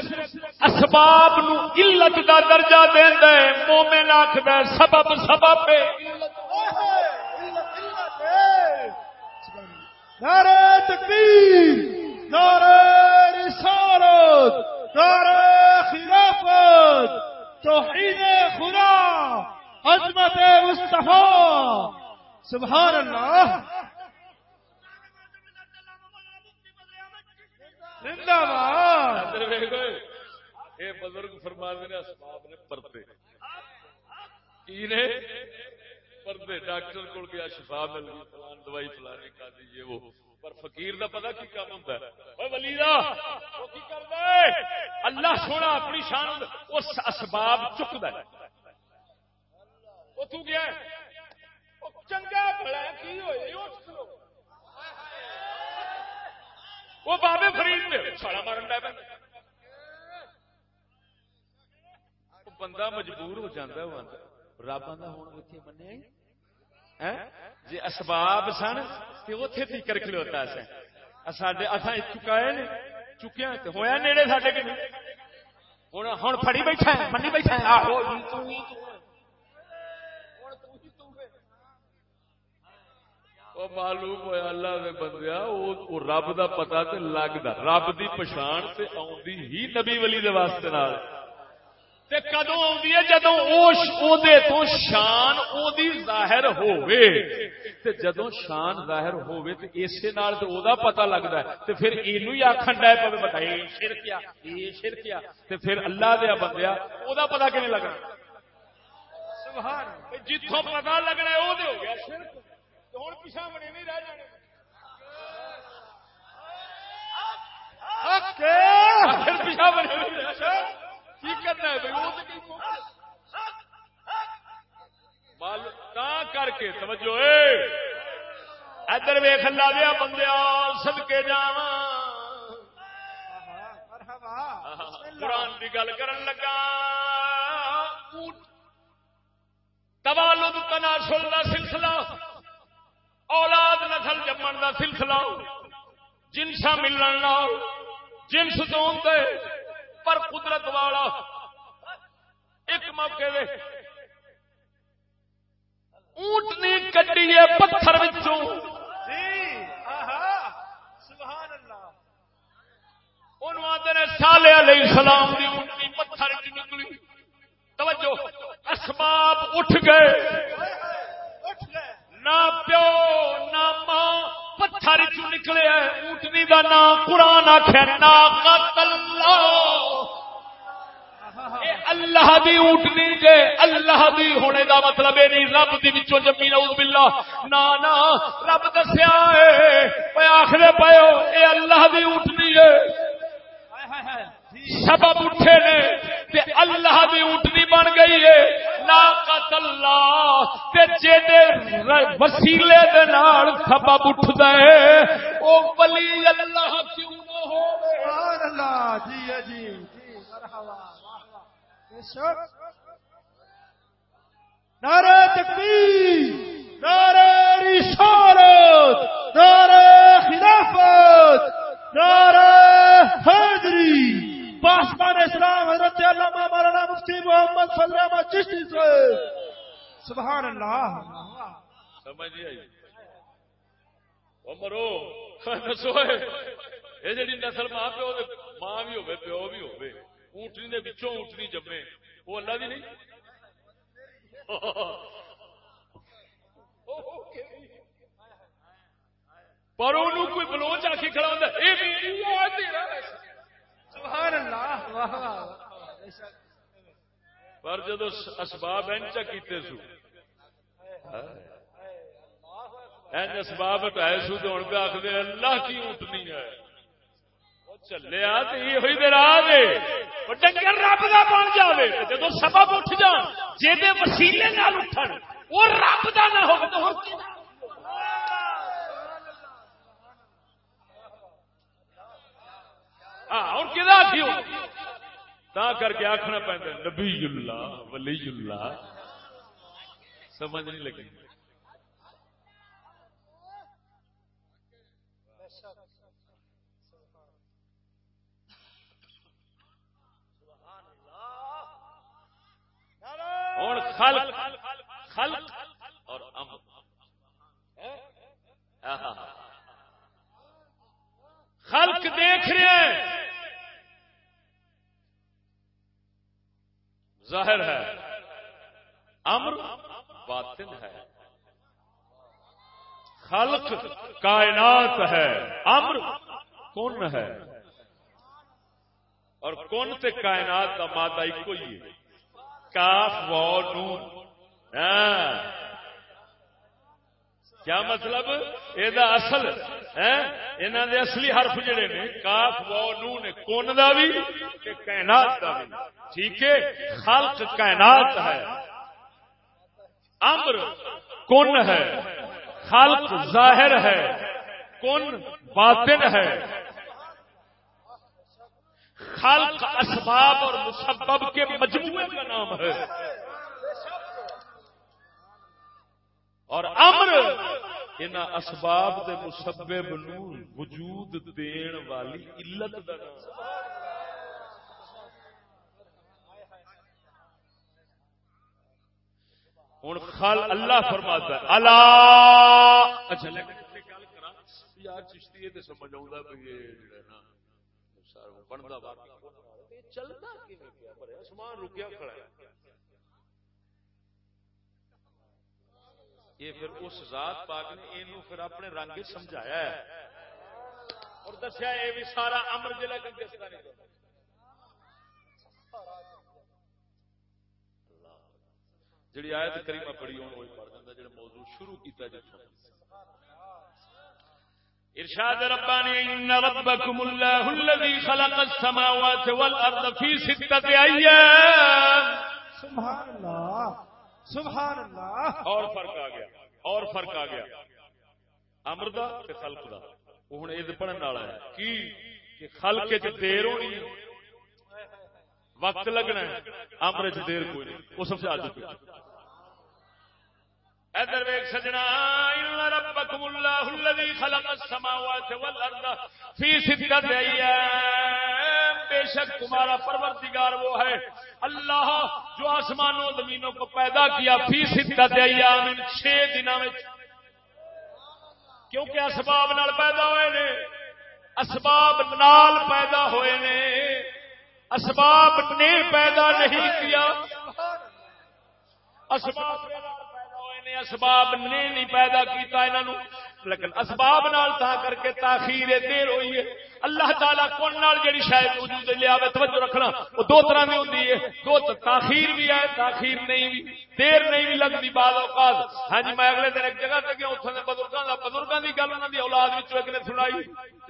اسباب نو علت دا درجہ دیندا ہے مومن آکھدا ہے سبب سبب ہے نعرہ تکبیر، نعرہ رسالت، نعرہ خلافت۔ توحید خدا، عظمت مصطفیٰ۔ سبحان اللہ۔ زندہ باد۔ یہ بزرگ فرما نے، اسباب نے پردے۔ کی نے؟ پردے۔ ڈاکٹر کو گیا، شفا مل گئی فلان دوائی فلانی کھا دیجیے وہ۔ پر فقیر دا پتا کی کام ہوتا ہے؟ ولی دا وہ کی کردا ہے؟ اللہ سونا اپنی شان اس اسباب چکدا ہے۔ وہ تو گیا ہے۔ چنگا بھلا کی ہوئے؟ اٹھ کھلو وہ بابے فرید میں ساڑا مارن ڈا بندہ مجبور ہو جاتا ہے رب آتا ہوں اتنے منیا جی اسباب سن تو اتے تیکر کھلوتا سا۔ سڈے اصا چکائے نے، چکیا ہوا نیڑے سڈے کہ ہوں ہوں فڑی بیٹھا منی بیٹھا آہو وہ معلوم ہوا اللہ نے بندیا وہ رب دا پتا تے لگتا رب دی پچھان تے آدھی ہی نبی ولی دے واسطے نال۔ کدو آ جدو تو شان او دی ظاہر ہوئے تے جدو شان ظاہر ہوئے تے اسے نال تے او دا پتہ لگدا ہے تے پھر اینو ہی آکھن ڈے پے بتا اے اے شرک تے پھر اللہ دے بندیا او دا پتہ کیویں لگنا سبحان جتھوں پتہ لگنا ہے او دے ہو گیا شرک ہن پیچھے بنے نہیں رہ جانے پھر پیچھے بنے نہیں رہ جانے کی کرنا ہے کر کے توجہ ادھر ویخ لا دیا بندیا سد کے جا قرآن کی گل کر لگا۔ تبالد تناسل کا سلسلہ۔ اولاد نسل جمن کا سلسلہ۔ جنسا ملن جنس تو پر قدرت والا۔ ایک موقع دے اونٹ نہیں کٹی ہے پتھر سالے علیہ السلام دی اونٹنی پتھر نکلی۔ توجہ اسباب اٹھ گئے۔ نہ پیو نہ ماں۔ پتھر چ نکلے اونٹنی کا نام قرآن آخر نا قتل اللہ دی اونٹنی جے اللہ دی ہونے دا مطلب یہ نہیں، رب دی وچوں جمی، نعوذ باللہ۔ نا نا، رب دسیا ہے اے آخرے پیو، اے اللہ دی اونٹنی ہے سبب اٹھے نے۔ تے اللہ دی اونٹنی بن گئی ہے۔ نا قتل اللہ تے جے وسیلے دے نال سبب اٹھدا ہے۔ او ولی اللہ کیوں نہ ہو۔ سبحان اللہ جی جی جی۔ مرحبا بے شک۔ نعرہ تکبیر، نعرہ رسالت، نعرہ خلافت، نعرہ حیدری پاسمان اسلام مفتی محمد صلی اللہ علیہ چشتی سے۔ سبحان اللہ۔ سمجھ آئی۔ مرو دسو یہ جی نسل ماں پیو ماں بھی ہوے پیو بھی ہوے اونٹنی دے بچوں اونٹنی جمے۔ وہ اللہ دی نہیں؟ پر انہوں کوئی بلوچ آ کے کھڑا ہوتا پر جدو اسباب اینچا کیتے سو۔ این اسباب ہٹائے سو تو ہوں پہ آخر اللہ کی اونٹنی ہے چلے چلیا تو یہ راہ ڈنگر رب کا بن جائے جب سبب اٹھ جان جی وسیلے نال اٹھن، وہ رب کا نہ ہو تو ہاں، اور کدا کیوں؟ تا کر کے آخنا پہنتا نبی اللہ ولی اللہ سمجھ نہیں لگی۔ اور خلق خلق اور امر۔ خلق دیکھ رہے ہیں۔ ظاہر ہے۔ امر باطن ہے۔ خلق کائنات ہے۔ امر کن ہے۔ اور کون سے کائنات کا مادہ ایک ہی ہے۔ کاف و نون۔ ہاں۔ کیا مطلب؟ یہ اصل انہوں دے اصلی حرف جڑے نے، کاف و نون کون دا بھی کائنات دا بھی ٹھیک ہے؟ خلق کائنات ہے۔ امر کن ہے۔ خلق ظاہر ہے۔ کن باطن ہے۔ خلق اسباب اور مسبب کے مجموعے کا نام ہے۔ اور امر ان اسباب دے مسبب نو وجود دین والی علت دا ہوں خال اللہ فرماتا ہے اللہ اچھا لیکن گل کرا یار چشتی سمجھ آؤں نا بنتا چلتا آسمان رکیا کھڑا ہے۔ یہ پھر اس ذات پاک نے یہ پھر اپنے رنگ سمجھایا ہے۔ اور دسیا یہ بھی سارا امر جلا کر جڑی آیت کریمہ پڑھی، ہوں وہی پڑھ دینا، جڑا موضوع شروع کیتا جتوں ارشاد ربانی، ان ربکم اللہ الذی خلق السماوات والارض فی ستۃ ایام۔ سبحان اللہ۔ سبحان اللہ. اور فرق آ گیا. اور فرق آ گیا. امر دا تے خلق دا. ہن اے پڑھن والا ہے. کی؟ کہ خلق وچ دیر ہونی وقت لگنا ہے. امر وچ دیر کوئی نہیں. او وہ سمجھا چکے ادھر ویک سجنا. ان ربکم اللہ الذی خلق السماوات والارض فی ستۃ ایام شک تمہارا پروردگار وہ ہے۔ اللہ جو آسمانوں زمینوں کو پیدا کیا، فی ستۃ ایام ان چھ دنوں میں کیونکہ اسباب نال پیدا ہوئے نے۔ اسباب نال پیدا ہوئے نے۔ اسباب نے پیدا نہیں کیا۔ اسباب نے اسباب نے نہیں پیدا کیتا انہوں لیکن اسباب نال تا کر کے تاخیر دیر ہوئی ہے اللہ تعالیٰ کون نال جڑی شاید وجود لیا توجہ رکھنا، وہ دو طرح میں ہوتی ہے دو تاخیر بھی ہے، تاخیر نہیں بھی۔ دیر نہیں بھی لگتی بعد اوقات۔ ہاں جی میں اگلے دن ایک جگہ سے گیا اتنے بزرگوں کا بزرگوں کی گل انہوں کی اولاد ایک نے سنائی۔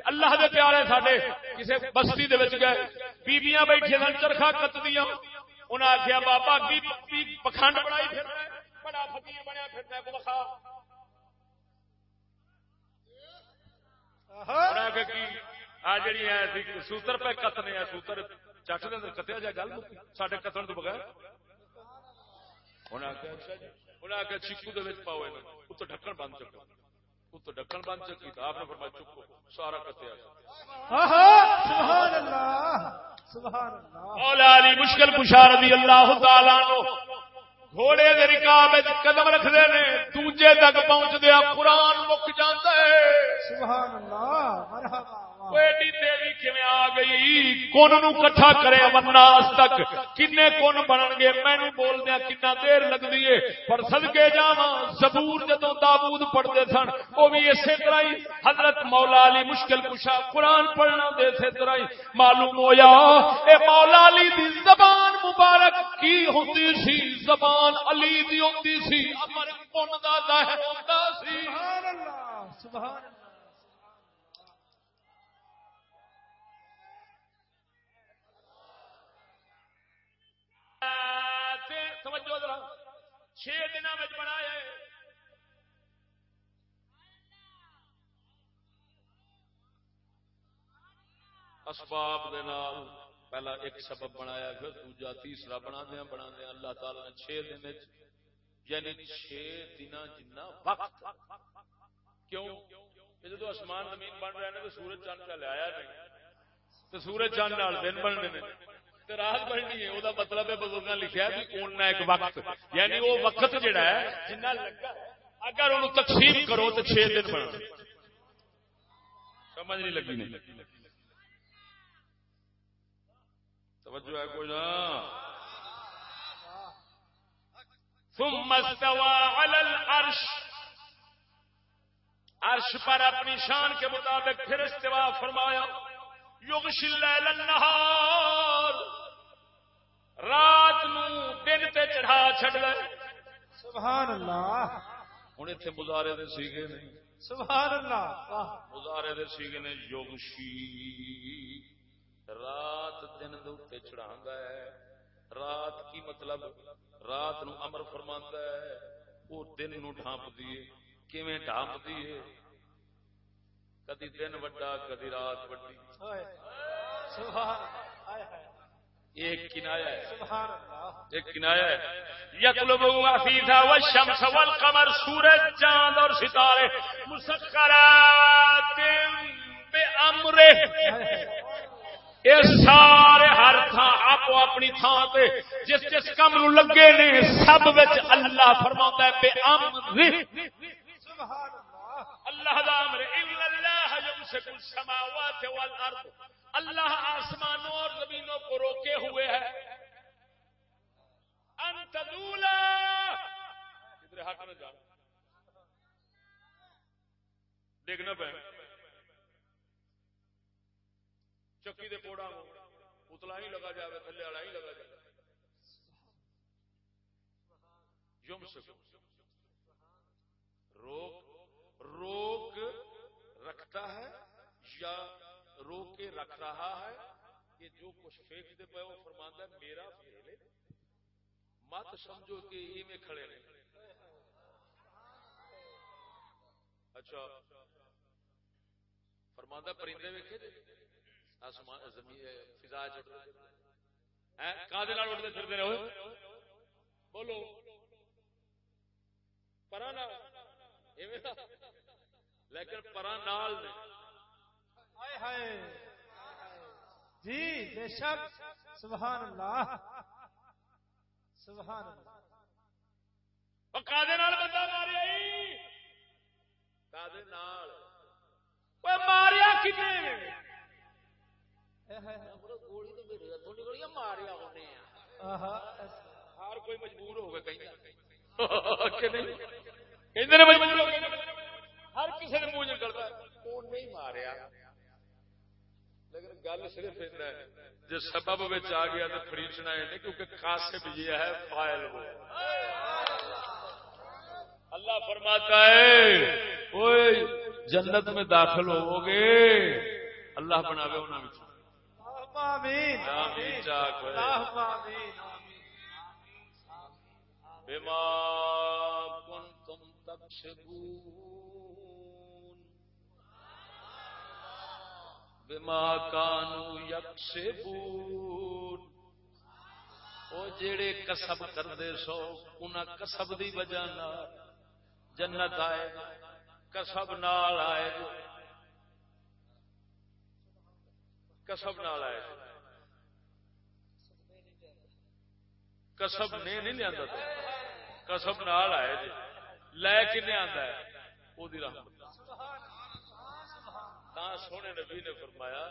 اللہ دے پیارے ساڈے کسی بستی دے گئے، بیبیاں بیٹھے سن، چرخا کتدیاں۔ انہیں آخیا بابا کی پکھنڈ بنائی پھر بڑا فقیر بنیا پھرتا کو بخا۔ سوتر پہ کتنے سوتر چٹ دے کتیا جائے گل سڈے کتن تو بغیر؟ انہیں آخیا چیکو پاؤ اتو ڈکن بند چکو۔ اتو ڈکن بند چکی تو آپ نے فرمایا چکو۔ سارا کتیا مولا علی مشکل رضی اللہ تعالی گھوڑے دے رکاب قدم رکھتے ہیں دوجے تک پہنچ دیا قرآن مک جاتا ہے۔ سبحان اللہ، مرحبا۔ ایڈی تیزی کھے آ گئی کون نو کٹھا کرے وناس تک کنے کون بنن گے میں بول دیا کنا دیر لگ دیے پر صدقے جاواں زبور جدوں داوود پڑھتے سن وہ بھی اسی طرح ہی حضرت مولا علی مشکل کشا قرآن پڑھنا دے اسی طرح ہی معلوم ہویا اے مولا علی دی زبان مبارک کی ہوتی سی زبان علی دی ہوتی سی امر کون دا ظاہر ہوتا سی سبحان اللہ سبحان اللہ توجہ ذرا، چھ دن بنایا اسباب دے نال پہلا ایک سبب بنایا، پھر دوجا، تیسرا بنا دیا بنا دیا اللہ تعالی نے چھ دن یعنی چھ دن جنا وقت۔ کیوں؟ جدو آسمان زمین بن رہے ہیں، تو سورج چند کا لیا نہیں۔ تو سورج چند دن بننے رات بننی ہے وہ مطلب ہے بزرگ لکھا بھی اُننا ایک وقت یعنی وہ وقت جڑا ہے جنہ لگا اگر انہوں تقسیم کرو تو چھ دن بنا سمجھ نہیں لگی نہیں۔ توجہ ہے کوئی نا ثم استوى على العرش۔ عرش پر اپنی شان کے مطابق پھر استوا فرمایا۔ یغش اللیل النہار رات نو دن تے چڑھا لے سبحان اللہ ہن ایتھے مظاہرے دے سیگے نہیں سبحان اللہ مظاہرے دے سیگے نے یغشی رات دن دے چڑھاندا ہے رات کی مطلب رات نو امر فرماندا ہے او دن نو ڈھانپ دیے کیویں ڈھانپ دیے کدی دن وڈا کدی رات وڈی ایک کنایا ہے۔ ایک کنایا ہے۔ یطلب عفیفا والشمس والقمر سورج چاند اور ستارے۔ مسکرات بے امرے یہ سارے ہر تھان آپ اپنی تھان پہ جس جس کم نو لگے نے سب اللہ فرما ہے بے امر اللہ۔ دا امر اللہ يمسك السماوات والارض۔ اللہ آسمانوں اور زمینوں کو روکے ہوئے ہے؟ انتدولا ادھر ہٹ نہ جا ڈگنا پہ۔ چکی دے کوڑا اتلا ہی لگا جائے تھلے والا ہی لگا جائے یم سکو۔ روک روک رکھتا ہے یا روک کے رکھ رہا ہے کہ جو کچھ پھینکتے پہ وہ فرماندہ ہے، میرا فیل مت سمجھو کہ یہ میں کھڑے نہیں اچھا۔ فرماندہ پرندے ویکھے جی آسمان، زمین فضا چ کدے اٹھتے پھرتے رہو۔ بولو۔ پرا لیکن پرا نال نے۔ جی بے شک سبحان اللہ سبحان اللہ بندہ ماریا ماریا کتنے گولی تو میرے ہاتھوں نکلی ماریا آہا۔ ہر کوئی مجبور ہو گیا مجبور ہو گئے ہر کسی نے منہ نکلتا وہ نہیں ماریا؟ لیکن گل صرف اتنا ہے جو سبب آ گیا تو فریچنا ہے کیونکہ کاسب یہ ہے فائل وہ اللہ فرماتا ہے جنت میں داخل ہو گے اللہ بناوے انہوں نے آمین۔ آمین چاک اللہم آمین۔ بما کنتم تکسبون۔ بما کانو یکسبون۔ او جیڑے کسب کردے سو انہاں کسب دی وجہ نال جنت آئے، کسب نال آئے۔ کسب نال آئے۔ کسب نے نہیں لیا کسب نال آئے جی۔ لے کے آتا ہے۔ وہ رحمت۔ تا سونے نبی نے فرمایا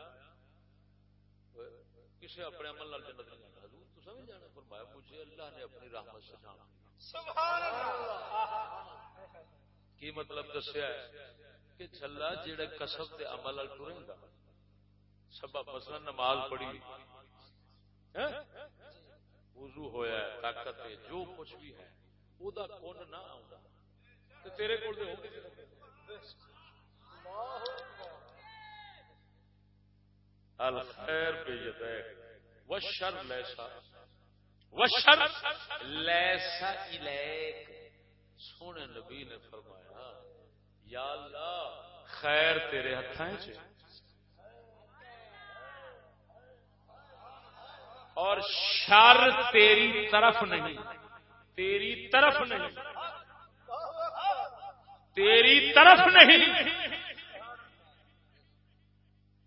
کسی اپنے عمل نال جنت نہیں جانا۔ حضور تو سمجھ جانا، فرمایا، مجھے اللہ نے اپنی رحمت سے جانا سبحان اللہ کی مطلب دسیا ہے کہ چلا جڑے کسب کے عمل نال ٹرے گا سبب مثلا نماز پڑھی۔ ہاں؟ وضو ہویا ہے، طاقت ہے، جو کچھ بھی ہے وہ کون نہ آؤں تو تیرے کول ہو الخیر بے یدیک والشر لیسا۔ والشر لیسا الیک۔ سونے نبی نے فرمایا، یا اللہ، خیر تیرے ہتھائیں چھے جی۔ اور شر تیری طرف نہیں، تیری طرف نہیں۔ تیری طرف نہیں۔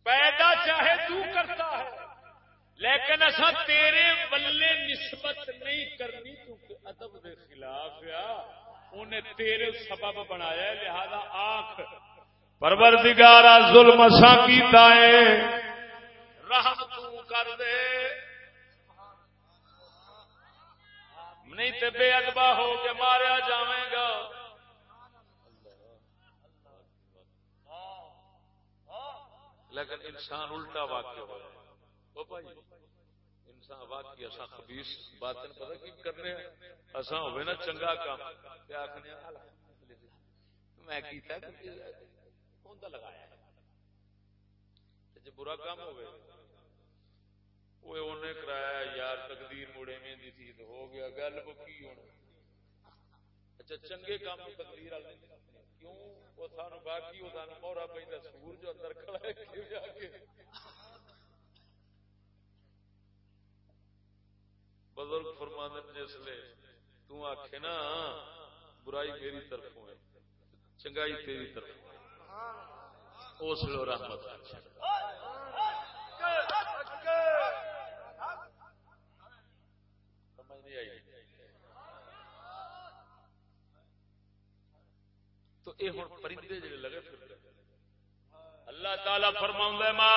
پیدا چاہے تو کرتا ہے۔ لیکن ایسا تیرے بلے نسبت نہیں کرنی کیونکہ ادب کے خلاف آ۔ انہیں تیرے سبب بنایا لہذا آنکھ۔ پروردگارا ظلم سا کیتا ہے۔ رحم تو کر دے۔ نہیں تے بے ادبا ہو کے ماریا جاویں گا۔ لیکن انسان الٹا واقع ہو وہ بھائی، انسان واقعی اصا خبیس بات پتا کی کرنے اصا ہوئے نا چنگا کام آخنے میں کیتا کون لگایا جی برا کام ہوئے وہ انہیں کرایا، یار تقدیر مڑے میں دی تھی تو ہو گیا، گل وہ کی ہونا اچھا چنگے کام تقدیر والے کیوں؟ وہ سانو باقی وہ سانو مورا پہ سور جو اندر کھڑا ہے بزرگ فرمانے جس لے تو آکھے نا برائی میری طرف ہے چنگائی تیری طرف ہے اس لو رحمت سمجھ نہیں آئی تو یہ ہوں پرندے جڑے لگے پھر اللہ تعالی فرماؤں ما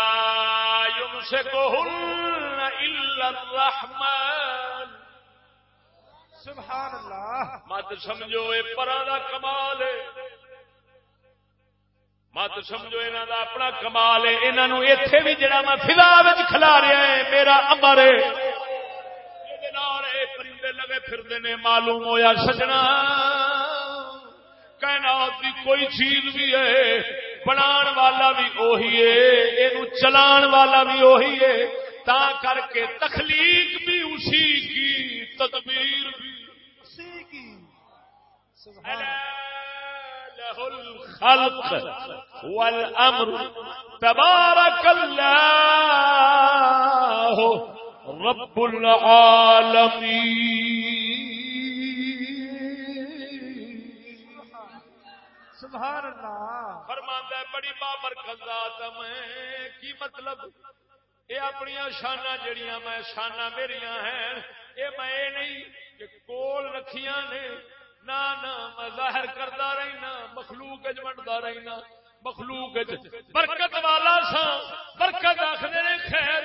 يمسكهن إلا الرحمن۔ سبحان اللہ مت سمجھو یہ پرا دا کمال ہے مت سمجھو انہوں دا اپنا کمال ہے انہوں اتے بھی جڑا میں فضا وچ کھلا رہا ہے میرا امر ہے پرندے لگے پھردے نے معلوم ہویا سجنا۔ کائنات دی کوئی چیز بھی ہے بنان والا بھی اوہی ہے، اینو چلان والا بھی اوہی ہے، تا کر کے تخلیق بھی اسی کی، تدبیر بھی اسی کی۔ سبحان له الخلق والأمر تبارك الله رب العالمين سبحان اللہ۔ فرماندا ہے، بڑی بابرکت ذات میں۔ کی مطلب؟ یہ اپنی شانہ جڑیاں میں شانہ میریاں ہیں۔ یہ میں یہ نہیں کہ کول رکھیاں نے۔ نہ نہ، میں ظاہر کرتا رہنا مخلوق چ ونڈتا رہنا مخلوق چ برکت والا سا۔ برکت آخر نے، خیر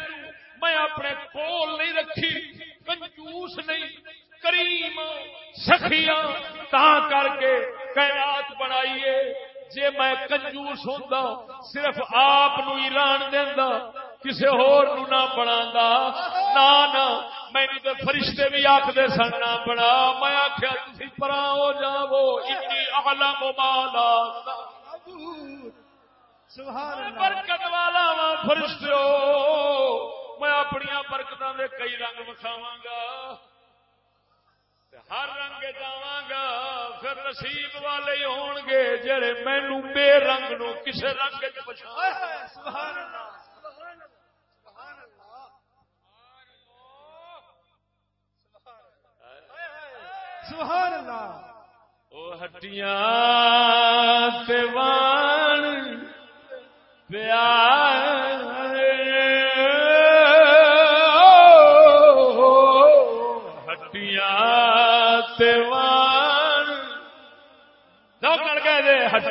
میں اپنے کول نہیں رکھی، کنجوس نہیں۔ کریم سخیا تا کر کے کائنات بنائیے۔ جے میں کنجوس ہوتا صرف آپ نو ایران دینا کسی ہور نو نہ بنا نہ نہ میں تو فرشتے بھی آخر سن نہ بنا۔ میں آخیا تھی پرا ہو جاو انی اعلم ما لا تعلمون۔ سبحان اللہ۔ برکت والا وا فرشتو میں اپنی برکتوں کے کئی رنگ وکھاواں گا۔ ہر رنگ جاواں گا پھر نصیب والے ہی ہون گے جڑے مینو بے رنگ نو کسے رنگ سبحان اللہ سبحان اللہ سبحان اللہ۔ او ہٹیاں تے وان پیار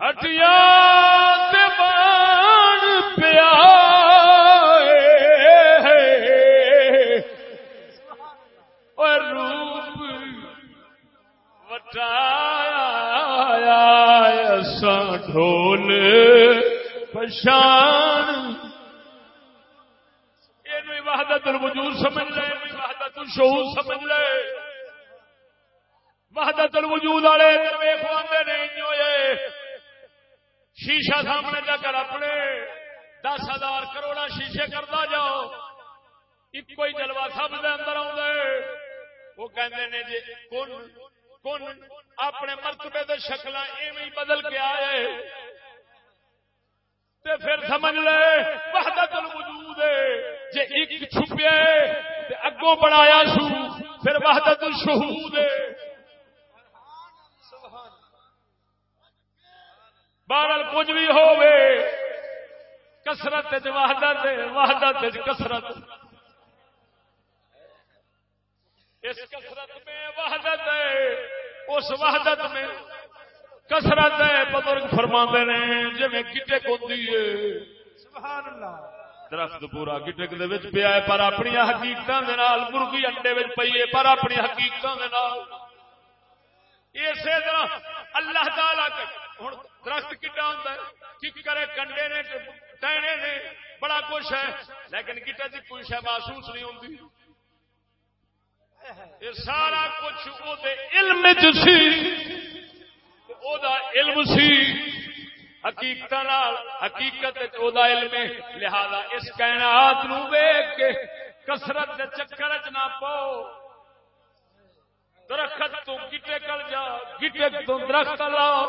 ہٹیا دیوان پیا روپ وٹایا سا ڈھول پشان یہ وحدت الوجود سمجھ لے یہ وحدت الشعور سمجھ لے۔ وحدت الوجود والے ویخ شیشہ سامنے جا کر اپنے دس ہزار کروڑا شیشے کرتا جاؤ۔ ایک کوئی جلوا سب دے اندر آدھے وہ کہندے نے جی کن کن اپنے مرتبے دے شکل ایویں بدل کے آئے تے پھر سمجھ لے، وحدت الوجود ہے۔ جے ایک چھپیا تے اگوں بنایا سو پھر وحدت الشہود ہے۔ بہرحال کچھ بھی ہوے کسرت وحدت وحدت کسرت اس کسرت میں وحدت ہے اس وحدت میں کسرت ہے بزرگ فرما نے جی گٹے کوتی ہے۔ سبحان اللہ درخت پورا گٹک دے وچ پیا ہے پر اپنی حقیقتاں دے نال مرغی انڈے وچ پئی ہے پر اپنی حقیقتاں دے نال۔ اسی طرح اللہ تعالی ہن درخت کڈا ہوندا ہے کرے کنڈے نے ٹہنے نے بڑا کچھ ہے لیکن گٹے دی کوئی شے محسوس نہیں ہوندی سارا کچھ علم سی علم سی حقیقت حقیقت علم لہذا اس کائنات نو ویکھ کے کثرت دے چکر وچ نہ پاؤ درخت تو گٹے کل جا گٹے تو درخت لاؤ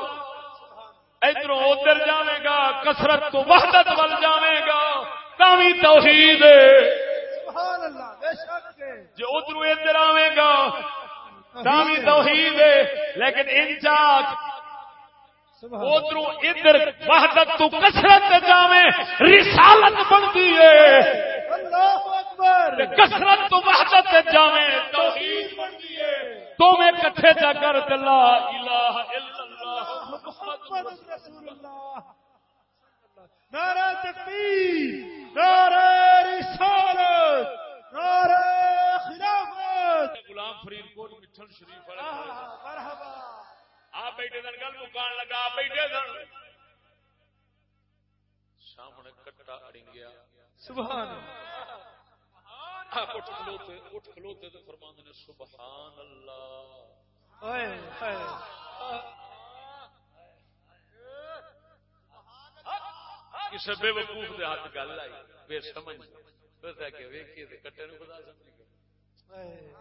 ادھر ادھر جائے گا کسرت تو وحدت ول جائے گا۔ تاوی توحید سبحان اللہ بے شک جو ادھر ادھر آئے گا تاوی توحید لیکن ان چاک سبحان ادھر ادھر وحدت تو کسرت جاوے رسالت بنتی ہے۔ اللہ کسرت تو وحدت جاوے توحید بنتی ہے۔ تو میں کٹھے جا کر لا الہ الا اللہ۔ محمد رسول اللہ۔ نعرہ تکبیر نعرہ رسالت نعرہ خلافت۔ غلام فرید کوٹ مٹھن شریف والے آہ، مرحبا۔ آپ بیٹھے دن گل مکان لگا آپ بیٹھے دن سامنے کٹا اڑنگیا سبحان اللہ۔ آپ اٹھ کھلوتے اٹھ کھلوتے تو فرماند نے سبحان اللہ۔ کسی بے وقوف دے ہاتھ گل آئی بے سمجھ۔ پتا کہ ویکھیے تے کٹے نو خدا سمجھ گئے اوئے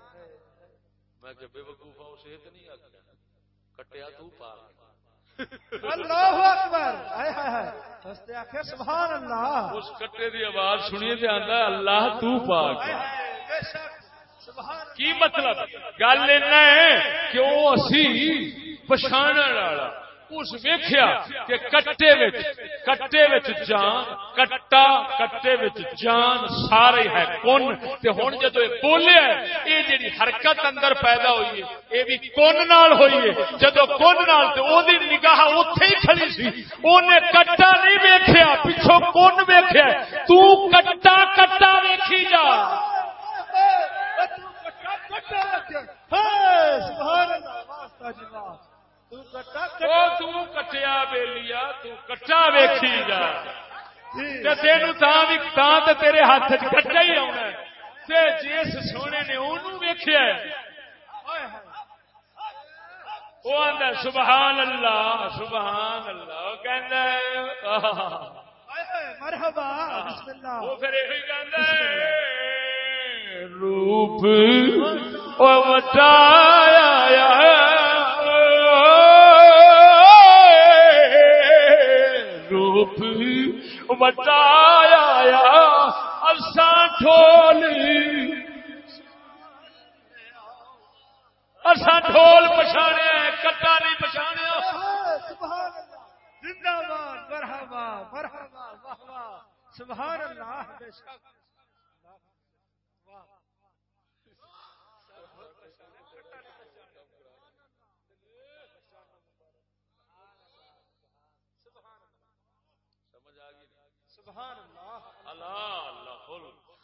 میں کہ بے وقوف ہوں صحت نہیں آتا کٹیا تو پا اللہ اکبر۔ ہائے ہائے ہائے۔ ہستے آخر سبحان اللہ۔ اس کٹے دی آواز سنیے تے آندا اللہ تو پاک۔ ہائے ہائے بے شک۔ سبحان اللہ کی مطلب؟ گل اینا ہے کہ اسی والا اس ویخیا کہ کٹے وچ کٹے وچ جان، کٹا، کٹے وچ جان، سارے ہے کون تے ہن جدو یہ بولیا ہے، یہ جڑی حرکت اندر پیدا ہوئی ہے، یہ بھی کون نال ہوئی ہے۔ جدو کون نال تے او دی نگاہ اوتھے ہی کھڑی سی اونے کٹا نہیں ویکھیا پیچھوں کون ویکھیا تو کٹا کٹا ویکھی جا۔ سبحان اللہ، واسطہ جی واہ۔ کٹیا ویکھی جا تے تیرے ہاتھ ہی تے جس سونے نے او آندا سبحان اللہ سبحان اللہ۔ مرحبا وہ پھر روپ او روپ مٹایا اساں ڈھولی اساں ڈھول پچھاڑیا، کٹا نہیں پچھاڑیا۔ زندہ باد، مرحبا مرحبا واہ واہ سبحان اللہ، بے شک واہ سمجھ آ گئی سبحان اللہ. اللہ اللہ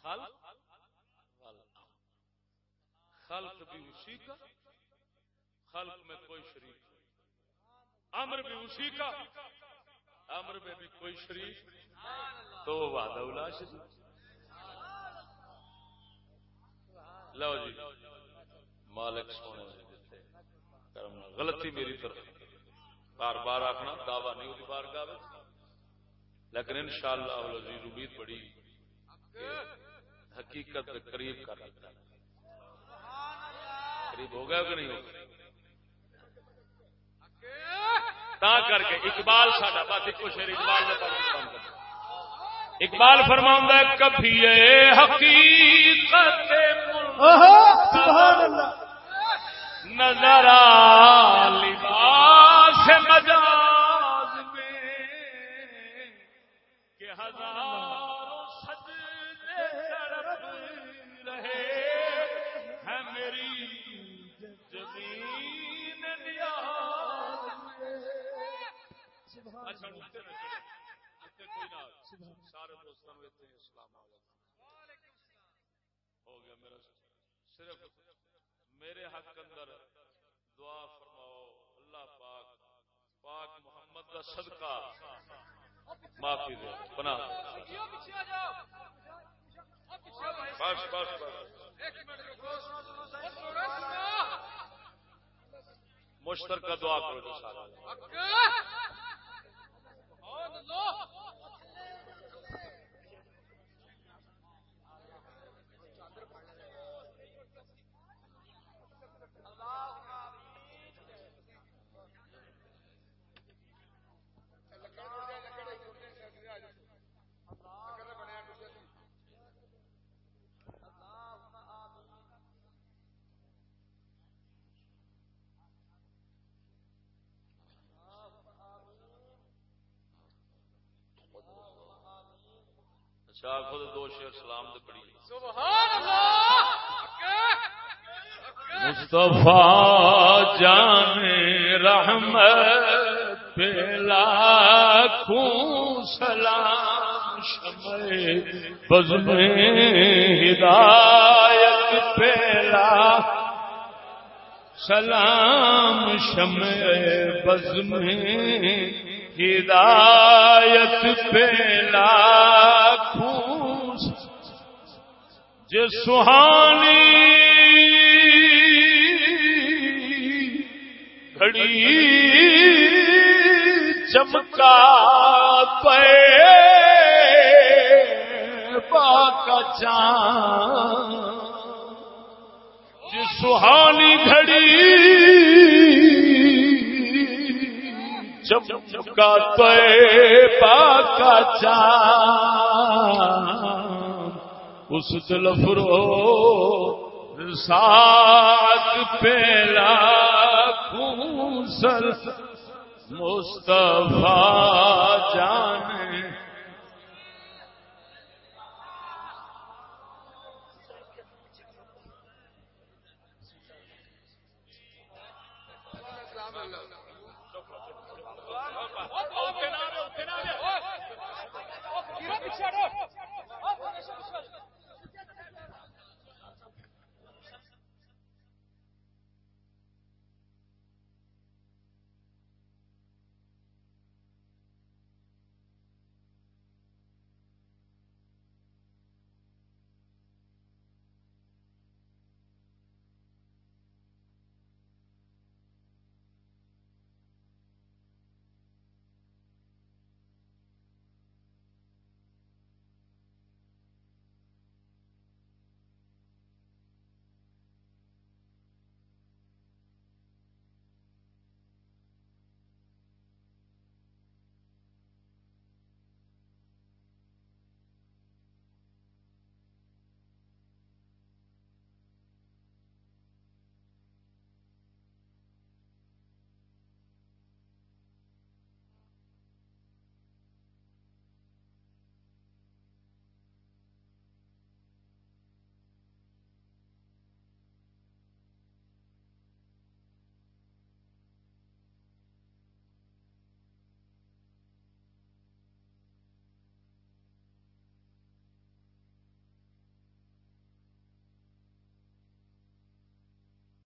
خلق. خلق بھی اسی کا، خلق میں کوئی شریک نہیں۔ امر بھی اسی کا، امر میں بھی کوئی شریک تو وہ وعدہ اولا شریک لو جی مالک سونے دیتے۔ کرم غلطی میری طرف۔ بار بار آخنا دعویٰ نہیں ہوتی بار کا لیکن انشاءاللہ العزیز امید بڑی حقیقت قریب کر دیتا ہے۔ قریب ہو گیا کہ نہیں ہو تا کر کے اقبال ساڈا بات ایک شیر اقبال نے اقبال فرماؤں ہے کبھی حقیقت سبحان اللہ۔ نظر لباس مجاز سارے دوستوں علیکم ہو گیا میرا صرف میرے حق اندر دعا فرماؤ اللہ پاک پاک محمد کا صدقہ معافی دے۔ بنا۔ بس بس بس۔ مشترکہ دعا کرو جو سارا اچھا خود دو شیر سلام دے پڑی مصطفیٰ جان رحمت پلا خوں سلام شمع بزم ہدایت پلا سلام شمع بزم ہدایت پلا خوں سہانی گھڑی چمکا پے کا چان جس سہانی گھڑی چمکا پے کا چان اس دل فرو سات پیلا خونسل مصطفیٰ جان